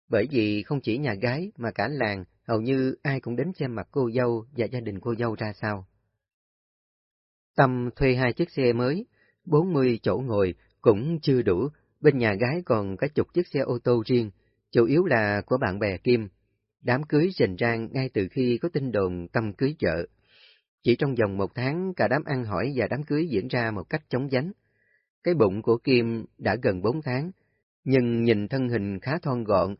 Bởi vì không chỉ nhà gái mà cả làng hầu như ai cũng đến xem mặt cô dâu và gia đình cô dâu ra sao. Tâm thuê hai chiếc xe mới, 40 chỗ ngồi cũng chưa đủ, bên nhà gái còn cả chục chiếc xe ô tô riêng, chủ yếu là của bạn bè Kim. Đám cưới rình rang ngay từ khi có tin đồn tâm cưới vợ. Chỉ trong vòng một tháng, cả đám ăn hỏi và đám cưới diễn ra một cách chóng vánh. Cái bụng của Kim đã gần bốn tháng, nhưng nhìn thân hình khá thon gọn,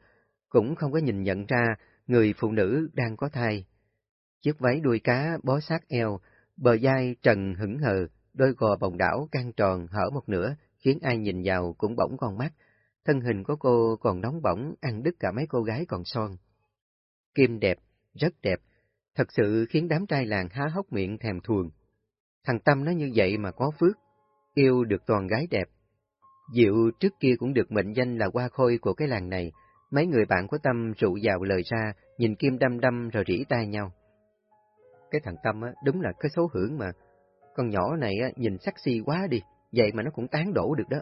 cũng không có nhìn nhận ra người phụ nữ đang có thai. Chiếc váy đuôi cá bó sát eo, bờ vai trần hững hờ, đôi gò bồng đảo căng tròn hở một nửa, khiến ai nhìn vào cũng bỗng con mắt. Thân hình của cô còn nóng bỏng, ăn đứt cả mấy cô gái còn son. Kim đẹp, rất đẹp, thật sự khiến đám trai làng há hốc miệng thèm thuồng. Thằng Tâm nó như vậy mà có phước, yêu được toàn gái đẹp. Diệu trước kia cũng được mệnh danh là hoa khôi của cái làng này, mấy người bạn của Tâm rụ vào lời ra, nhìn Kim đâm đâm rồi rỉ tai nhau. Cái thằng Tâm á, đúng là cái số hưởng mà, con nhỏ này á, nhìn sexy quá đi, vậy mà nó cũng tán đổ được đó.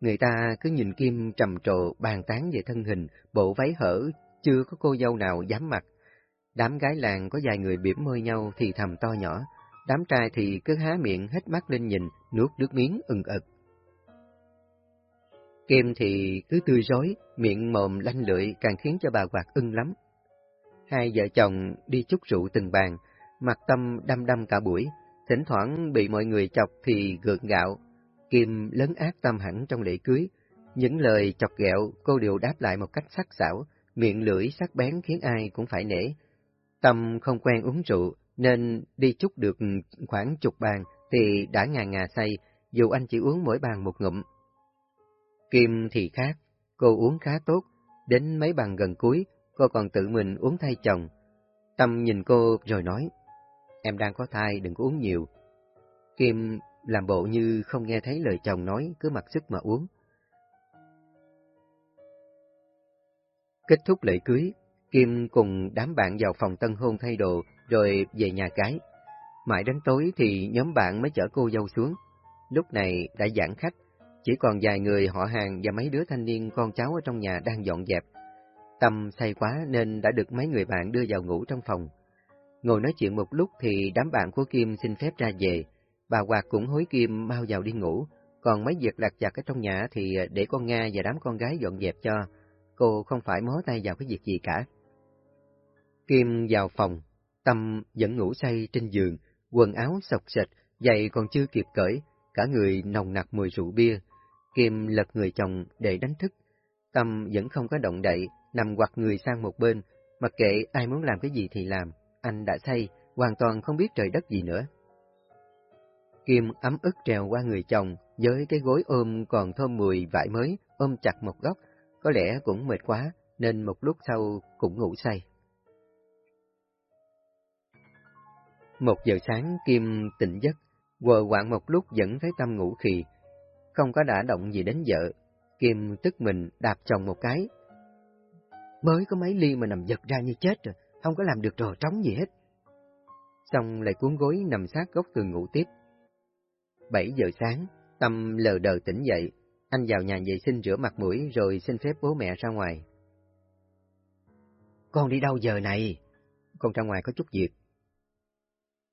Người ta cứ nhìn Kim trầm trồ bàn tán về thân hình, bộ váy hở, chưa có cô dâu nào dám mặc. Đám gái làng có vài người bỉm môi nhau thì thầm to nhỏ, đám trai thì cứ há miệng hết mắt lên nhìn, nuốt nước miếng ừng ực. Kim thì cứ tươi rối, miệng mồm lanh lưỡi càng khiến cho bà quạt ưng lắm. Hai vợ chồng đi chút rượu từng bàn, mặt tâm đăm đăm cả buổi, thỉnh thoảng bị mọi người chọc thì gượng gạo. Kim lớn ác tâm hẳn trong lễ cưới, những lời chọc ghẹo cô đều đáp lại một cách sắc sảo, miệng lưỡi sắc bén khiến ai cũng phải nể. Tâm không quen uống rượu, nên đi chút được khoảng chục bàn thì đã ngà ngà say, dù anh chỉ uống mỗi bàn một ngụm. Kim thì khác, cô uống khá tốt, đến mấy bàn gần cuối, cô còn tự mình uống thay chồng. Tâm nhìn cô rồi nói, em đang có thai đừng có uống nhiều. Kim làm bộ như không nghe thấy lời chồng nói, cứ mặc sức mà uống. Kết thúc lễ cưới, Kim cùng đám bạn vào phòng tân hôn thay đồ, rồi về nhà cái. Mãi đến tối thì nhóm bạn mới chở cô dâu xuống. Lúc này đã giãn khách, chỉ còn vài người họ hàng và mấy đứa thanh niên con cháu ở trong nhà đang dọn dẹp. Tâm say quá nên đã được mấy người bạn đưa vào ngủ trong phòng. Ngồi nói chuyện một lúc thì đám bạn của Kim xin phép ra về. Bà Hoạt cũng hối Kim mau vào đi ngủ, còn mấy việc lặt vặt ở trong nhà thì để con Nga và đám con gái dọn dẹp cho. Cô không phải mó tay vào cái việc gì cả. Kim vào phòng, Tâm vẫn ngủ say trên giường, quần áo sọc sệt, giày còn chưa kịp cởi, cả người nồng nặc mùi rượu bia. Kim lật người chồng để đánh thức. Tâm vẫn không có động đậy, nằm quặt người sang một bên, mặc kệ ai muốn làm cái gì thì làm, anh đã say, hoàn toàn không biết trời đất gì nữa. Kim ấm ức trèo qua người chồng, với cái gối ôm còn thơm mùi vải mới, ôm chặt một góc, có lẽ cũng mệt quá, nên một lúc sau cũng ngủ say. Một giờ sáng Kim tỉnh giấc, quờ quạng một lúc vẫn thấy Tâm ngủ khì. Không có đã động gì đến vợ, Kim tức mình đạp chồng một cái. Mới có mấy ly mà nằm giật ra như chết rồi, không có làm được trò trống gì hết. Xong lại cuốn gối nằm sát góc tường ngủ tiếp. Bảy giờ sáng, Tâm lờ đờ tỉnh dậy, anh vào nhà vệ sinh rửa mặt mũi rồi xin phép bố mẹ ra ngoài. Con đi đâu giờ này? Con ra ngoài có chút việc.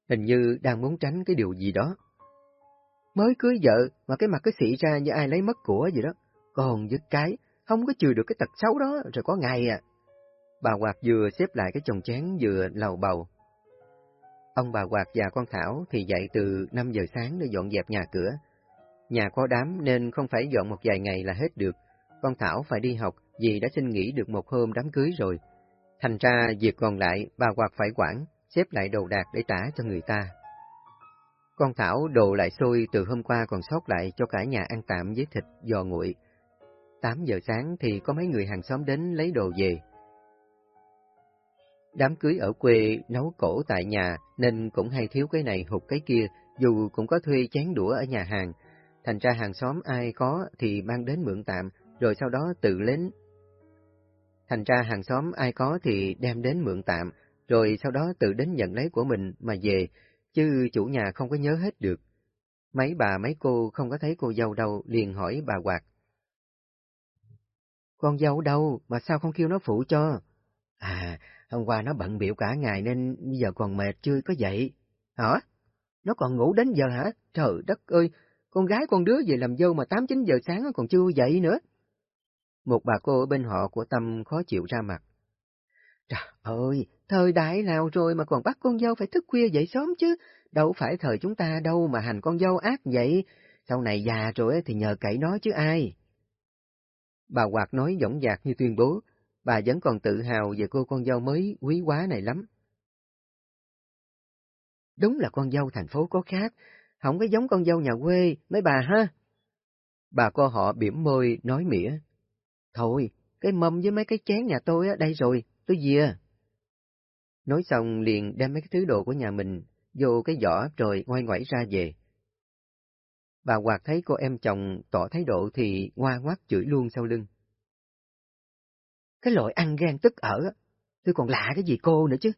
Hình như đang muốn tránh cái điều gì đó. Mới cưới vợ mà cái mặt cứ xị ra như ai lấy mất của gì đó. Còn dứt cái, không có chừa được cái tật xấu đó rồi có ngày à. Bà Hoạt vừa xếp lại cái chồng chén vừa lầu bầu. Ông bà Hoạt và con Thảo thì dậy từ 5 giờ sáng để dọn dẹp nhà cửa. Nhà có đám nên không phải dọn một vài ngày là hết được. Con Thảo phải đi học vì đã xin nghỉ được một hôm đám cưới rồi. Thành ra việc còn lại bà Hoạt phải quản, xếp lại đồ đạc để trả cho người ta. Con Thảo đồ lại xôi từ hôm qua còn sót lại cho cả nhà ăn tạm với thịt giò nguội. 8 giờ sáng thì có mấy người hàng xóm đến lấy đồ về. Đám cưới ở quê nấu cổ tại nhà nên cũng hay thiếu cái này hụt cái kia, dù cũng có thuê chén đũa ở nhà hàng. Thành ra hàng xóm ai có thì mang đến mượn tạm, rồi sau đó tự lên. Thành ra hàng xóm ai có thì đem đến mượn tạm, rồi sau đó tự đến nhận lấy của mình mà về, chứ chủ nhà không có nhớ hết được. Mấy bà mấy cô không có thấy cô dâu đâu, liền hỏi bà Hoạt. Con dâu đâu, mà sao không kêu nó phụ cho? À, hôm qua nó bận biểu cả ngày nên bây giờ còn mệt chưa có dậy. Hả? Nó còn ngủ đến giờ hả? Trời đất ơi, con gái con đứa về làm dâu mà 8-9 giờ sáng còn chưa dậy nữa. Một bà cô ở bên họ của Tâm khó chịu ra mặt. Trời ơi, thời đại nào rồi mà còn bắt con dâu phải thức khuya dậy sớm chứ, đâu phải thời chúng ta đâu mà hành con dâu ác vậy, sau này già rồi thì nhờ cậy nó chứ ai. Bà Hoạt nói dõng dạc như tuyên bố, bà vẫn còn tự hào về cô con dâu mới quý quá này lắm. Đúng là con dâu thành phố có khác, không có giống con dâu nhà quê, mấy bà ha. Bà cô họ biểm môi nói mỉa. Thôi, cái mâm với mấy cái chén nhà tôi ở đây rồi, tôi về. Nói xong liền đem mấy cái thứ đồ của nhà mình vô cái giỏ rồi ngoay ngoẩy ra về. Bà Hoạt thấy cô em chồng tỏ thái độ thì ngoa ngoắt chửi luôn sau lưng. Cái loại ăn ghen tức ở, tôi còn lạ cái gì cô nữa chứ.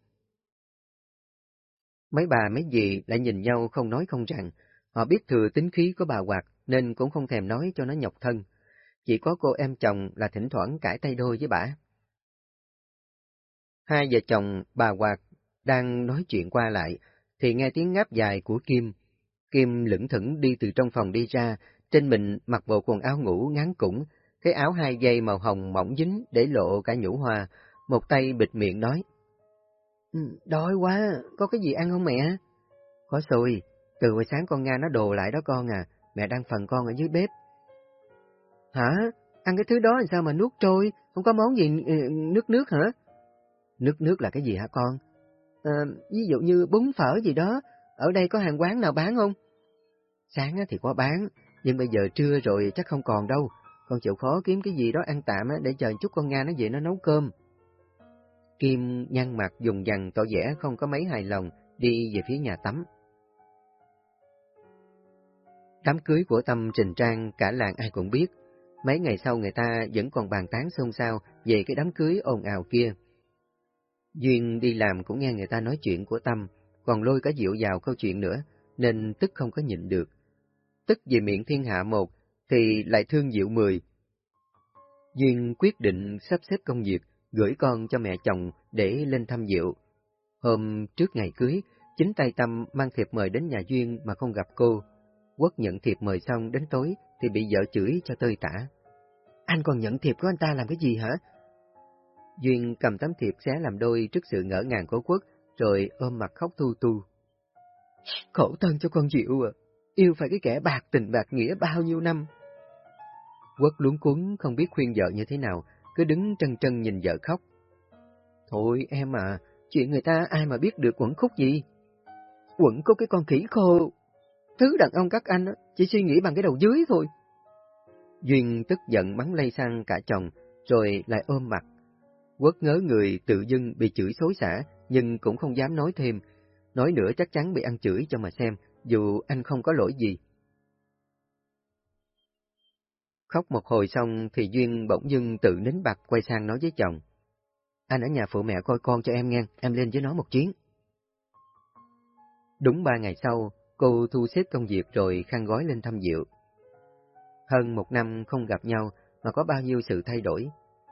Mấy bà mấy dì lại nhìn nhau không nói không rằng, họ biết thừa tính khí của bà Hoạt nên cũng không thèm nói cho nó nhọc thân. Chỉ có cô em chồng là thỉnh thoảng cãi tay đôi với bà. Hai vợ chồng bà Hoạt đang nói chuyện qua lại, thì nghe tiếng ngáp dài của Kim. Kim lững thững đi từ trong phòng đi ra, trên mình mặc bộ quần áo ngủ ngắn củng, cái áo hai dây màu hồng mỏng dính để lộ cả nhũ hoa, một tay bịt miệng nói. Ừ, đói quá, có cái gì ăn không mẹ? Có xùi, từ buổi sáng con Nga nó đồ lại đó con à, mẹ đang phần con ở dưới bếp. Hả? Ăn cái thứ đó làm sao mà nuốt trôi, không có món gì ừ, nước nước hả? Nước nước là cái gì hả con? À, ví dụ như bún phở gì đó, ở đây có hàng quán nào bán không? Sáng thì có bán, nhưng bây giờ trưa rồi chắc không còn đâu. Con chịu khó kiếm cái gì đó ăn tạm để chờ chút con Nga nó về nó nấu cơm. Kim nhăn mặt dùng dằn tỏ vẻ không có mấy hài lòng, đi về phía nhà tắm. Đám cưới của Tâm Trình Trang cả làng ai cũng biết. Mấy ngày sau người ta vẫn còn bàn tán xôn xao về cái đám cưới ồn ào kia. Duyên đi làm cũng nghe người ta nói chuyện của Tâm, còn lôi cả Diệu vào câu chuyện nữa, nên tức không có nhịn được. Tức vì miệng thiên hạ một, thì lại thương Diệu mười. Duyên quyết định sắp xếp công việc, gửi con cho mẹ chồng để lên thăm Diệu. Hôm trước ngày cưới, chính tay Tâm mang thiệp mời đến nhà Duyên mà không gặp cô. Quốc nhận thiệp mời xong đến tối thì bị vợ chửi cho tơi tả. Anh còn nhận thiệp của anh ta làm cái gì hả? Duyên cầm tấm thiệp xé làm đôi trước sự ngỡ ngàng của Quốc, rồi ôm mặt khóc tu tu. Khổ thân cho con Diệu à, yêu phải cái kẻ bạc tình bạc nghĩa bao nhiêu năm. Quốc luống cuốn không biết khuyên vợ như thế nào, cứ đứng trân trân nhìn vợ khóc. Thôi em à, chuyện người ta ai mà biết được quẩn khúc gì? Quẩn có cái con khỉ khô. Thứ đàn ông các anh chỉ suy nghĩ bằng cái đầu dưới thôi. Duyên tức giận bắn lây sang cả chồng, rồi lại ôm mặt. Quất ngớ người tự dưng bị chửi xối xả, nhưng cũng không dám nói thêm. Nói nữa chắc chắn bị ăn chửi cho mà xem, dù anh không có lỗi gì. Khóc một hồi xong thì Duyên bỗng dưng tự nín bặt quay sang nói với chồng. Anh ở nhà phụ mẹ coi con cho em nghe, em lên với nó một chuyến. Đúng ba ngày sau, cô thu xếp công việc rồi khăn gói lên thăm Diệu. Hơn một năm không gặp nhau mà có bao nhiêu sự thay đổi.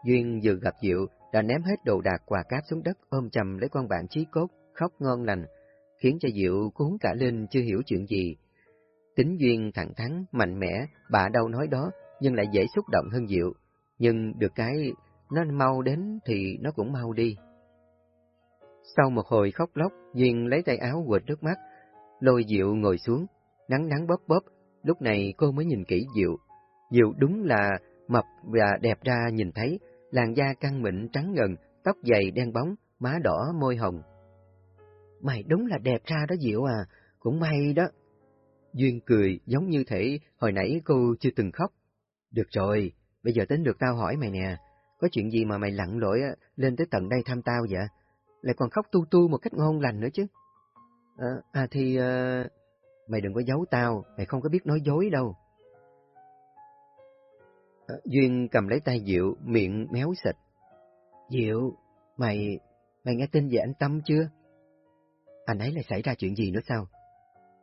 Duyên vừa gặp Diệu đã ném hết đồ đạc quà cáp xuống đất ôm chầm lấy con bạn chí cốt, khóc ngon lành, khiến cho Diệu cuốn cả lên chưa hiểu chuyện gì. Tính Duyên thẳng thắn, mạnh mẽ, bà đâu nói đó, nhưng lại dễ xúc động hơn Diệu. Nhưng được cái, nó mau đến thì nó cũng mau đi. Sau một hồi khóc lóc, Duyên lấy tay áo quệt nước mắt, lôi Diệu ngồi xuống, nắng nắng bóp bóp, lúc này cô mới nhìn kỹ Diệu. Diệu đúng là mập và đẹp ra nhìn thấy, làn da căng mịn trắng ngần, tóc dày đen bóng, má đỏ môi hồng. Mày đúng là đẹp ra đó Diệu à, cũng may đó. Duyên cười giống như thể hồi nãy cô chưa từng khóc. Được rồi, bây giờ tính được tao hỏi mày nè, có chuyện gì mà mày lặn lội lên tới tận đây thăm tao vậy? Lại còn khóc tu tu một cách ngon lành nữa chứ. À, à thì... À... Mày đừng có giấu tao, mày không có biết nói dối đâu. À, Duyên cầm lấy tay Diệu, miệng méo xịt. Diệu, mày, mày nghe tin về anh Tâm chưa? Anh ấy lại xảy ra chuyện gì nữa sao?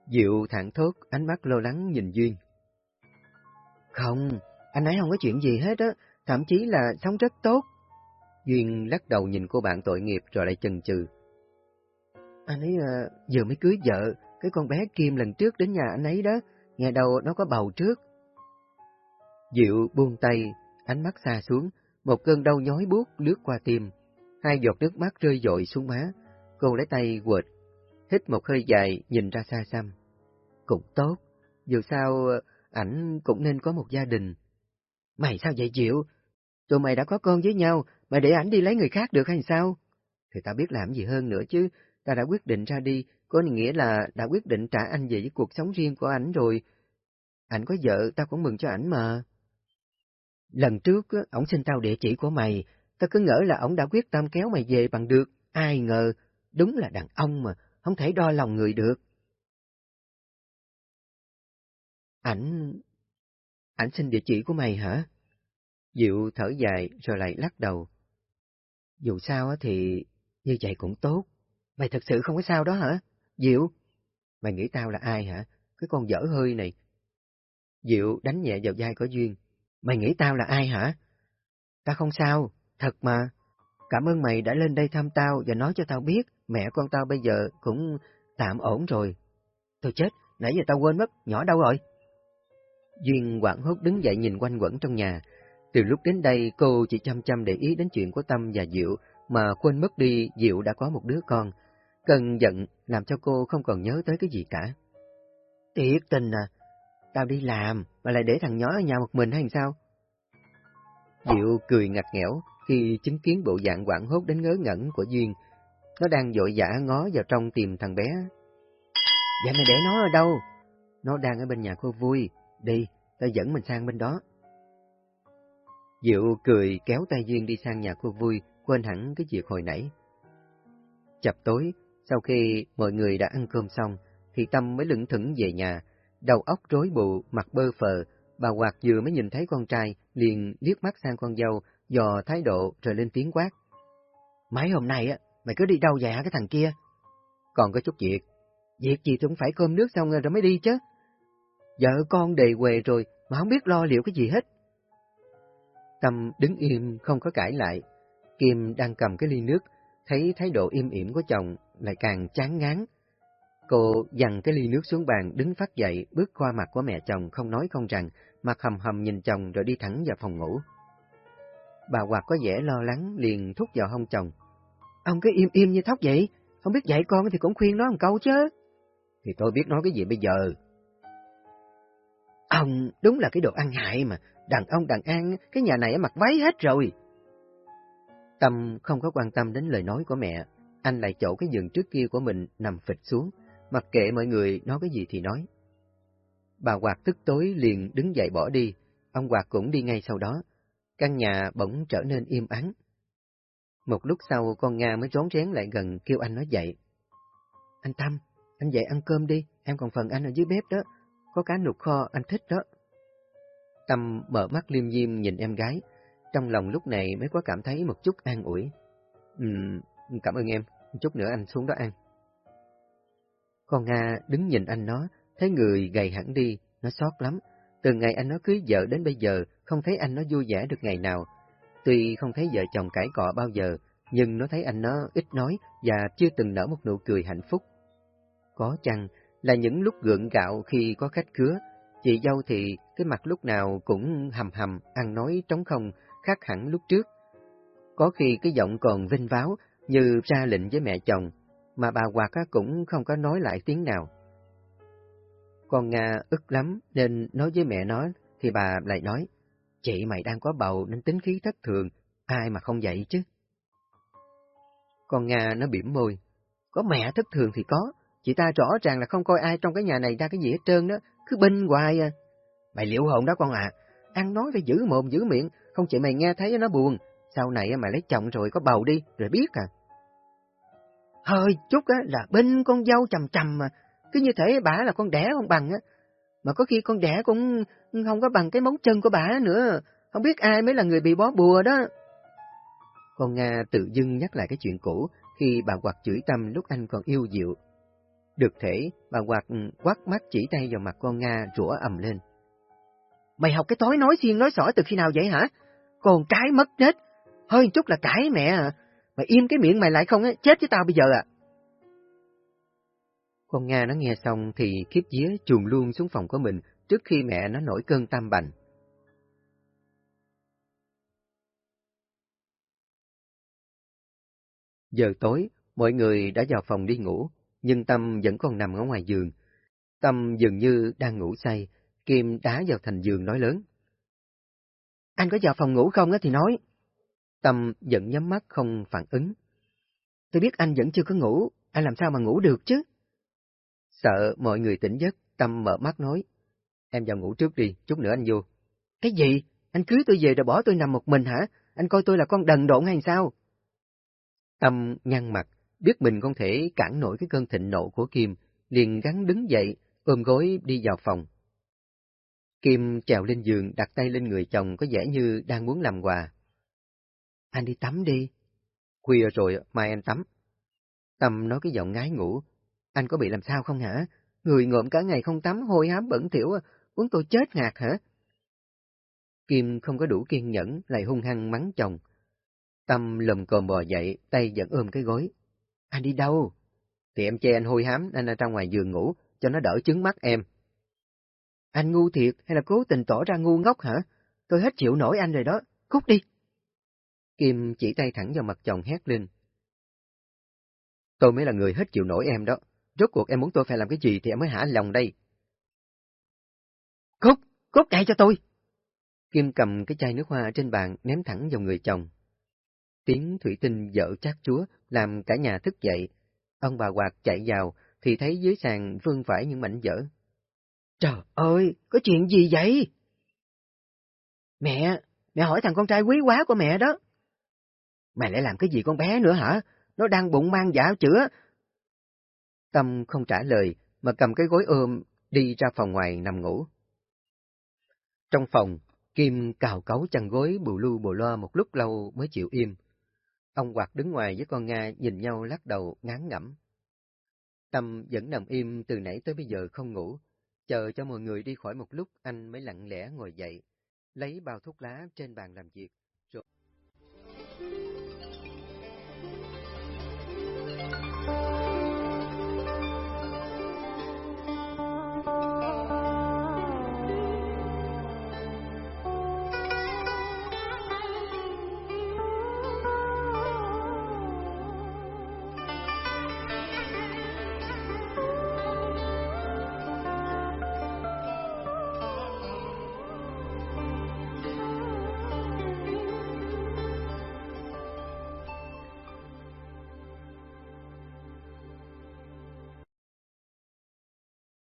Diệu thẳng thốt, ánh mắt lo lắng nhìn Duyên. Không, anh ấy không có chuyện gì hết á, thậm chí là sống rất tốt. Duyên lắc đầu nhìn cô bạn tội nghiệp rồi lại chần chừ. Anh ấy à, vừa mới cưới vợ, cái con bé Kim lần trước đến nhà anh ấy đó, nghe đầu nó có bầu trước. Diệu buông tay, ánh mắt xa xuống, một cơn đau nhói buốt lướt qua tim, hai giọt nước mắt rơi dội xuống má, cô lấy tay quệt, hít một hơi dài nhìn ra xa xăm. Cũng tốt, dù sao ảnh cũng nên có một gia đình. Mày sao vậy Diệu? Tụi mày đã có con với nhau, mày để ảnh đi lấy người khác được hay sao? Thì tao biết làm gì hơn nữa chứ, ta đã quyết định ra đi, có nghĩa là đã quyết định trả anh về với cuộc sống riêng của ảnh rồi. Ảnh có vợ, tao cũng mừng cho ảnh mà. Lần trước, ổng xin tao địa chỉ của mày, tao cứ ngỡ là ổng đã quyết tâm kéo mày về bằng được, ai ngờ, đúng là đàn ông mà, không thể đo lòng người được. Ảnh ảnh xin địa chỉ của mày hả? Diệu thở dài rồi lại lắc đầu. Dù sao thì như vậy cũng tốt. Mày thật sự không có sao đó hả? Diệu? Mày nghĩ tao là ai hả? Cái con dở hơi này. Diệu đánh nhẹ vào vai của Duyên. Mày nghĩ tao là ai hả? Tao không sao, thật mà. Cảm ơn mày đã lên đây thăm tao và nói cho tao biết mẹ con tao bây giờ cũng tạm ổn rồi. Thôi chết, nãy giờ tao quên mất, nhỏ đâu rồi? Duyên quảng hốt đứng dậy nhìn quanh quẩn trong nhà. Từ lúc đến đây cô chỉ chăm chăm để ý đến chuyện của Tâm và Diệu mà quên mất đi Diệu đã có một đứa con. Cần giận làm cho cô không còn nhớ tới cái gì cả. Tiết tình à, tao đi làm mà lại để thằng nhỏ ở nhà một mình hay sao? Diệu cười ngặt nghẽo khi chứng kiến bộ dạng quảng hốt đến ngớ ngẩn của Duyên. Nó đang dội dã ngó vào trong tìm thằng bé. Dạ mày để nó ở đâu? Nó đang ở bên nhà cô vui. Đi, tao dẫn mình sang bên đó. Diệu cười kéo tay Duyên đi sang nhà cô vui, quên hẳn cái việc hồi nãy. Chập tối, sau khi mọi người đã ăn cơm xong, thì Tâm mới lững thững về nhà, đầu óc rối bù, mặt bơ phờ, bà Hoạt vừa mới nhìn thấy con trai, liền liếc mắt sang con dâu, dò thái độ rồi lên tiếng quát. Mấy hôm nay á, mày cứ đi đâu vậy hả cái thằng kia? Còn có chút việc. Việc gì thì cũng phải cơm nước xong rồi mới đi chứ. Vợ con đầy quề rồi mà không biết lo liệu cái gì hết. Tâm đứng im không có cãi lại. Kim đang cầm cái ly nước, thấy thái độ im ỉm của chồng lại càng chán ngán. Cô dằn cái ly nước xuống bàn, đứng phát dậy, bước qua mặt của mẹ chồng không nói không rằng, mặt hầm hầm nhìn chồng rồi đi thẳng vào phòng ngủ. Bà Hoạt có vẻ lo lắng, liền thúc vào hông chồng. Ông cứ im im như thóc vậy, không biết dạy con thì cũng khuyên nó một câu chứ. Thì tôi biết nói cái gì bây giờ. Ông đúng là cái đồ ăn hại mà, đàn ông đàn an, cái nhà này mặc váy hết rồi. Tâm không có quan tâm đến lời nói của mẹ, anh lại chỗ cái giường trước kia của mình nằm phịch xuống, mặc kệ mọi người nói cái gì thì nói. Bà Hoạt tức tối liền đứng dậy bỏ đi, ông Hoạt cũng đi ngay sau đó. Căn nhà bỗng trở nên im ắng. Một lúc sau con Nga mới rón rén lại gần kêu anh nói dậy. Anh Tâm, anh dậy ăn cơm đi, em còn phần anh ở dưới bếp đó, có cá nục kho anh thích đó. Tâm mở mắt liêm diêm nhìn em gái, trong lòng lúc này mới có cảm thấy một chút an ủi. Ừm, cảm ơn em, chút nữa anh xuống đó ăn. Con Nga đứng nhìn anh nó, thấy người gầy hẳn đi, nó xót lắm. Từ ngày anh nó cưới vợ đến bây giờ, không thấy anh nó vui vẻ được ngày nào. Tuy không thấy vợ chồng cãi cọ bao giờ, nhưng nó thấy anh nó ít nói và chưa từng nở một nụ cười hạnh phúc. Có chăng là những lúc gượng gạo khi có khách khứa. chị dâu thì cái mặt lúc nào cũng hầm hầm, ăn nói trống không, khác hẳn lúc trước. Có khi cái giọng còn vinh váo, như ra lệnh với mẹ chồng, mà bà Hoạt cũng không có nói lại tiếng nào. Con Nga ức lắm nên nói với mẹ nó, thì bà lại nói, chị mày đang có bầu nên tính khí thất thường, ai mà không vậy chứ. Con Nga nó bỉm môi, có mẹ thất thường thì có, chị ta rõ ràng là không coi ai trong cái nhà này ra cái gì hết trơn đó, cứ binh hoài à. Mày liệu hồn đó con à, ăn nói phải giữ mồm giữ miệng, không chị mày nghe thấy nó buồn, sau này mày lấy chồng rồi có bầu đi, rồi biết à. Hơi chút á là bên con dâu chầm chầm mà, cứ như thể bà là con đẻ không bằng á, mà có khi con đẻ cũng không có bằng cái móng chân của bà nữa, không biết ai mới là người bị bó bùa đó. Con Nga tự dưng nhắc lại cái chuyện cũ khi bà quạt chửi tâm lúc anh còn yêu dịu. Được thể, bà quạt ừ, quát mắt chỉ tay vào mặt con Nga rủa ầm lên. Mày học cái tối nói xiên nói sỏi từ khi nào vậy hả? Còn cái mất nết, hơi chút là cãi mẹ à. Mày im cái miệng mày lại không á, chết với tao bây giờ à. Con Nga nó nghe xong thì khiếp vía chuồn luôn xuống phòng của mình trước khi mẹ nó nổi cơn tam bành. Giờ tối, mọi người đã vào phòng đi ngủ, nhưng Tâm vẫn còn nằm ở ngoài giường. Tâm dường như đang ngủ say, Kim đá vào thành giường nói lớn. Anh có vào phòng ngủ không á thì nói. Tâm vẫn nhắm mắt không phản ứng. Tôi biết anh vẫn chưa có ngủ, anh làm sao mà ngủ được chứ? Sợ mọi người tỉnh giấc, Tâm mở mắt nói. Em vào ngủ trước đi, chút nữa anh vô. Cái gì? Anh cưới tôi về rồi bỏ tôi nằm một mình hả? Anh coi tôi là con đần độn hay sao? Tâm nhăn mặt, biết mình không thể cản nổi cái cơn thịnh nộ của Kim, liền gắn đứng dậy, ôm gối đi vào phòng. Kim trèo lên giường đặt tay lên người chồng có vẻ như đang muốn làm quà. Anh đi tắm đi. Khuya rồi, mai anh tắm. Tâm nói cái giọng ngái ngủ. Anh có bị làm sao không hả? Người ngộm cả ngày không tắm, hôi hám bẩn thỉu, muốn tôi chết ngạt hả? Kim không có đủ kiên nhẫn, lại hung hăng mắng chồng. Tâm lầm cồm bò dậy, tay vẫn ôm cái gối. Anh đi đâu? Thì em che anh hôi hám nên ở trong ngoài giường ngủ, cho nó đỡ chứng mắt em. Anh ngu thiệt hay là cố tình tỏ ra ngu ngốc hả? Tôi hết chịu nổi anh rồi đó, cút đi. Kim chỉ tay thẳng vào mặt chồng hét lên. Tôi mới là người hết chịu nổi em đó. Rốt cuộc em muốn tôi phải làm cái gì thì em mới hả lòng đây. Cút, cút ngay cho tôi. Kim cầm cái chai nước hoa trên bàn ném thẳng vào người chồng. Tiếng thủy tinh dở chát chúa làm cả nhà thức dậy. Ông bà Hoạt chạy vào thì thấy dưới sàn vương vãi những mảnh vỡ. Trời ơi, có chuyện gì vậy? Mẹ, mẹ hỏi thằng con trai quý quá của mẹ đó. Mày lại làm cái gì con bé nữa hả? Nó đang bụng mang dạ chữa. Tâm không trả lời, mà cầm cái gối ôm, đi ra phòng ngoài nằm ngủ. Trong phòng, Kim cào cấu chăn gối bù lu bù loa một lúc lâu mới chịu im. Ông Hoạt đứng ngoài với con Nga nhìn nhau lắc đầu ngán ngẩm. Tâm vẫn nằm im từ nãy tới bây giờ không ngủ, chờ cho mọi người đi khỏi một lúc anh mới lặng lẽ ngồi dậy, lấy bao thuốc lá trên bàn làm việc,